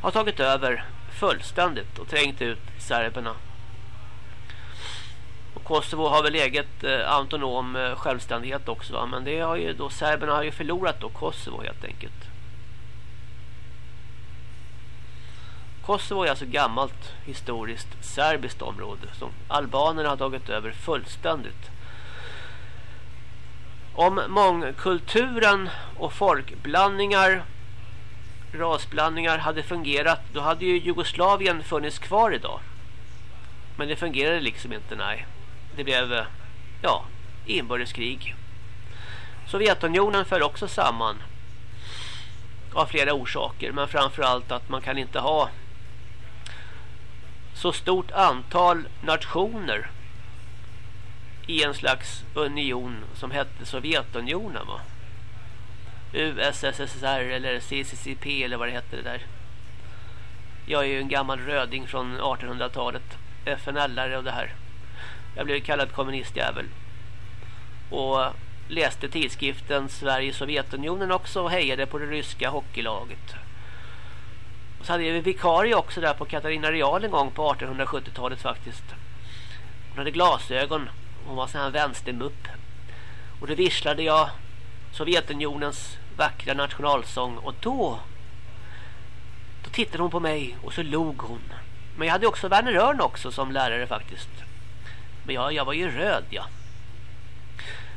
har tagit över fullständigt och trängt ut serberna. Och Kosovo har väl eget eh, autonom eh, självständighet också va? men det har ju då serberna har ju förlorat då Kosovo helt enkelt. Kosovo är alltså gammalt historiskt serbiskt område som albanerna har tagit över fullständigt. Om mångkulturen och folkblandningar rasblandningar hade fungerat då hade ju Jugoslavien funnits kvar idag. Men det fungerade liksom inte, nej. Det blev, ja, inbördeskrig. Sovjetunionen föll också samman av flera orsaker. Men framförallt att man kan inte ha så stort antal nationer i en slags union som hette Sovjetunionen va? USSR eller CCCP eller vad det hette det där. Jag är ju en gammal röding från 1800-talet. FNL och det här. Jag blev kallad kommunistjävel. Och läste tidskriften Sverige-Sovjetunionen också och hejade på det ryska hockeylaget. Och så hade vi vikarie också där på Katarina Real en gång på 1870-talet faktiskt. Hon hade glasögon. Hon var sån här vänstermupp. Och då visslade jag Sovjetunionens vackra nationalsång. Och då då tittade hon på mig och så log hon. Men jag hade också Werner Örn också som lärare faktiskt. Men jag, jag var ju röd, ja.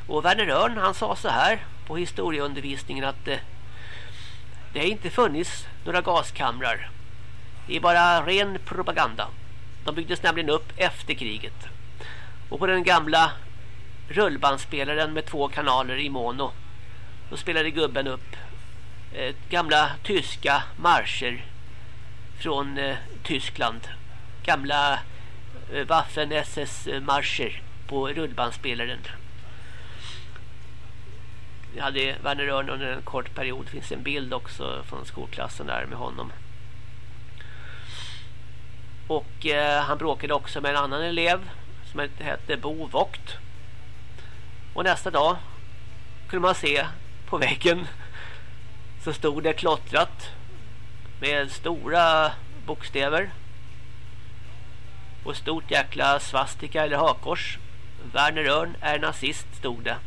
Och Werner Örn han sa så här på historieundervisningen att eh, det har inte funnits några gaskamrar. Det är bara ren propaganda. De byggdes nämligen upp efter kriget. Och på den gamla rullbandspelaren med två kanaler i mono då spelade gubben upp eh, gamla tyska marscher från eh, Tyskland. Gamla eh, Waffen SS-marscher på rullbandspelaren. Jag hade Werner Örn under en kort period. Det finns en bild också från skolklassen där med honom. Och eh, han bråkade också med en annan elev som hette Bovokt. Och nästa dag kunde man se på väggen så stod det klottrat med stora bokstäver och stort jäkla svastika eller hakors. Werner Örn är nazist stod det.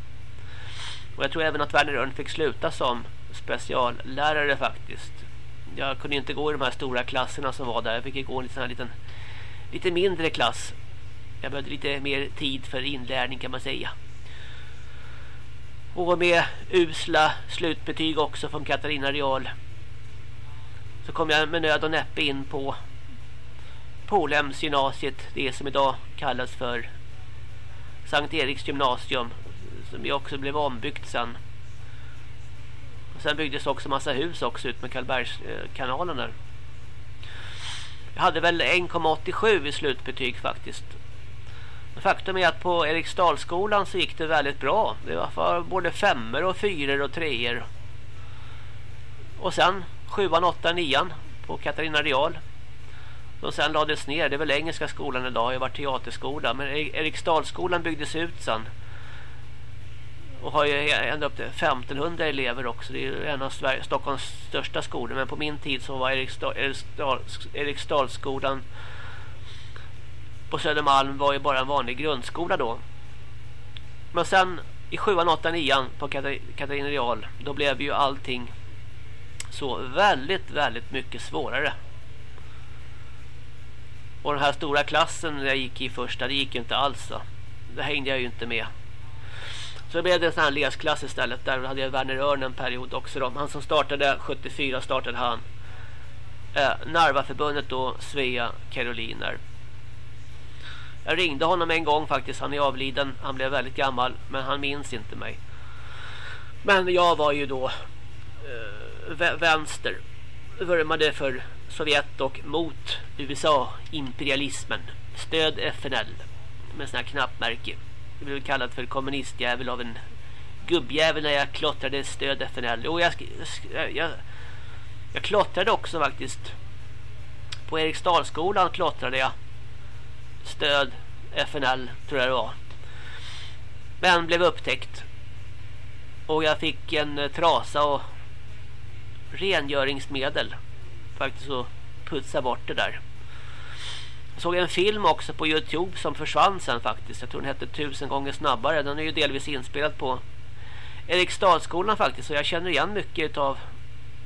Och jag tror även att Werner Örn fick sluta som speciallärare faktiskt. Jag kunde inte gå i de här stora klasserna som var där. Jag fick gå i en sån här liten, lite mindre klass. Jag behövde lite mer tid för inlärning kan man säga. Och med usla slutbetyg också från Katarina Real. Så kom jag med nöd och näppe in på Polhemsgymnasiet. Det som idag kallas för Sankt Eriks gymnasium som ju också blev ombyggt sen. Och sen byggdes också massa hus också ut med Karlbergskanalen där. Jag hade väl 1,87 i slutbetyg faktiskt. Faktum är att på Eriksdalsskolan så gick det väldigt bra. Det var för både femmer och fyror och treor. Och sen sjuan, åttan, nian på Katarina Real. Som sen lades ner. Det är väl engelska skolan idag. Det har varit teaterskola. Men e- Eriksdalsskolan byggdes ut sen och har ju ända upp till 1500 elever också. Det är ju en av Sverige, Stockholms största skolor. Men på min tid så var Eriksdal, Eriksdal, Eriksdalsskolan på Södermalm var ju bara en vanlig grundskola då. Men sen i 7 8 9 på Katarina Real då blev ju allting så väldigt, väldigt mycket svårare. Och den här stora klassen jag gick i första, det gick ju inte alls. Då. Det hängde jag ju inte med. Så blev det en sån här läsklass istället. Där hade jag Werner Örn en period också. Då. Han som startade 74 startade han. Eh, Narvaförbundet då, Svea Karoliner. Jag ringde honom en gång faktiskt. Han är avliden. Han blev väldigt gammal. Men han minns inte mig. Men jag var ju då eh, vänster. Vurmade för Sovjet och mot USA-imperialismen. Stöd FNL. Med sådana här knappmärke. Jag blev kallad för kommunistjävel av en gubbjävel när jag klottrade stöd FNL. Och jag, jag, jag, jag klottrade också faktiskt. På Eriksdalsskolan klottrade jag. Stöd FNL tror jag det var. Men blev upptäckt. Och jag fick en eh, trasa och rengöringsmedel. Faktiskt att putsa bort det där. Jag såg en film också på Youtube som försvann sen faktiskt. Jag tror den hette Tusen gånger snabbare. Den är ju delvis inspelad på Eriksdalsskolan faktiskt. Så jag känner igen mycket av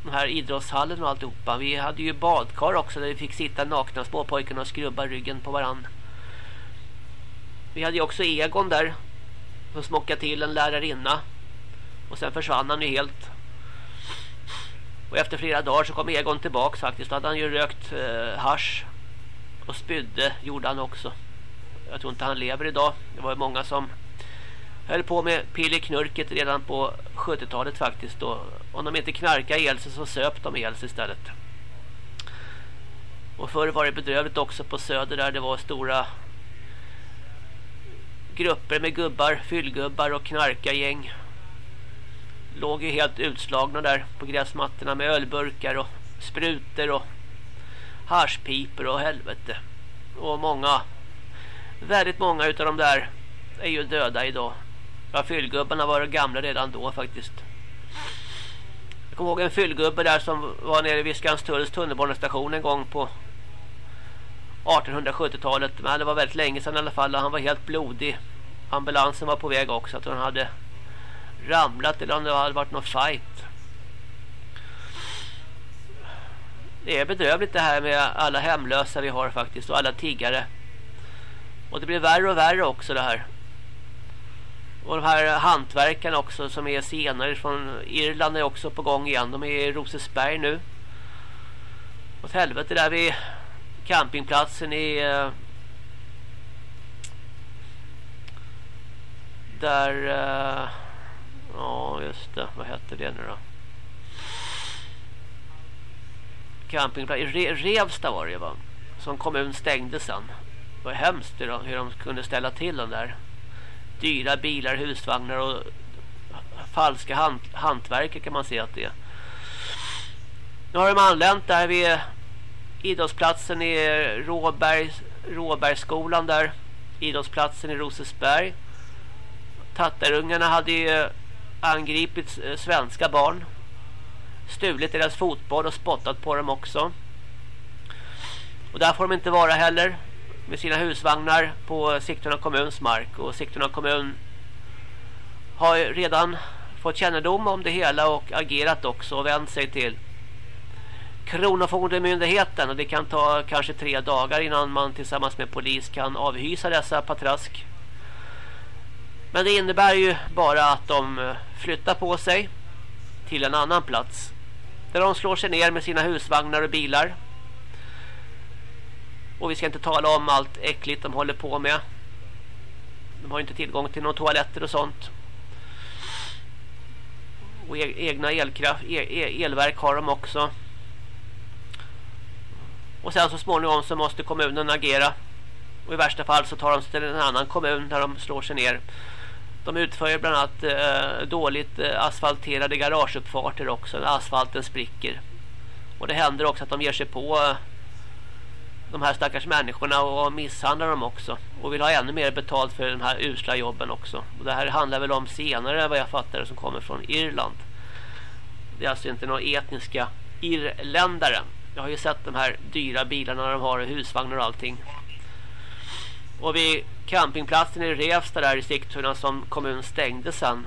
den här idrottshallen och alltihopa. Vi hade ju badkar också där vi fick sitta nakna småpojkarna och skrubba ryggen på varann. Vi hade ju också Egon där. Som smockade till en lärarinna. Och sen försvann han ju helt. Och efter flera dagar så kom Egon tillbaka faktiskt. Då hade han ju rökt eh, hash och spydde gjorde han också. Jag tror inte han lever idag. Det var ju många som höll på med pilliknurket redan på 70-talet faktiskt. Då. Om de inte knarkade ihjäl sig så söp de ihjäl sig istället. Och förr var det bedrövligt också på söder där det var stora grupper med gubbar, fyllgubbar och knarkargäng. Låg ju helt utslagna där på gräsmattorna med ölburkar och sprutor och harspiper och helvete. Och många, väldigt många utav de där är ju döda idag. Ja, fyllgubbarna var gamla redan då faktiskt. Jag kommer ihåg en fyllgubbe där som var nere vid Skanstulls tunnelbanestation en gång på 1870-talet. Men det var väldigt länge sedan i alla fall. Han var helt blodig. Ambulansen var på väg också. Att han hade ramlat eller om det hade varit någon fight. Det är bedrövligt det här med alla hemlösa vi har faktiskt. Och alla tiggare. Och det blir värre och värre också det här. Och de här hantverkarna också som är senare från Irland är också på gång igen. De är i Rosesberg nu. Åt helvete där vi campingplatsen i eh, där eh, ja just det, vad hette det nu då? Campingplats i Re Revsta var det va? Som kommun stängde sen. Det var hemskt hur de, hur de kunde ställa till den där dyra bilar, husvagnar och falska hant hantverkare kan man se att det är. Nu har de anlänt där vid idrottsplatsen i Råberg, Råbergsskolan där. Idrottsplatsen i Rosesberg. Tattarungarna hade ju eh, angripit eh, svenska barn. Stulit deras fotboll och spottat på dem också. Och där får de inte vara heller med sina husvagnar på Sigtuna kommuns mark och Sigtuna kommun har redan fått kännedom om det hela och agerat också och vänt sig till Kronofogdemyndigheten och det kan ta kanske tre dagar innan man tillsammans med polis kan avhysa dessa patrask. Men det innebär ju bara att de eh, flyttar på sig till en annan plats. Där de slår sig ner med sina husvagnar och bilar och vi ska inte tala om allt äckligt de håller på med. De har inte tillgång till några toaletter och sånt. Och e-, egna elkraft, e-, e-, elverk har de också. Och sen så småningom så måste kommunen agera. Och i värsta fall så tar de sig till en annan kommun där de slår sig ner. De utför bland annat eh, dåligt eh, asfalterade garageuppfarter också. Asfalten spricker. Och det händer också att de ger sig på eh, de här stackars människorna och misshandlar dem också. Och vill ha ännu mer betalt för den här usla jobben också. Och det här handlar väl om senare vad jag fattar som kommer från Irland. Det är alltså inte några etniska irländare. Jag har ju sett de här dyra bilarna de har husvagnar och allting. Och vid campingplatsen i Revsta där i Sigtuna som kommun stängde sen.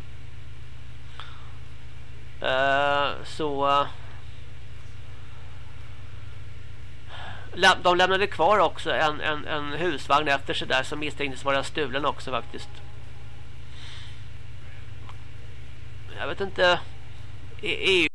Eh, så eh, de lämnade kvar också en, en, en husvagn efter sig där som misstänktes vara stulen också faktiskt. Jag vet inte. EU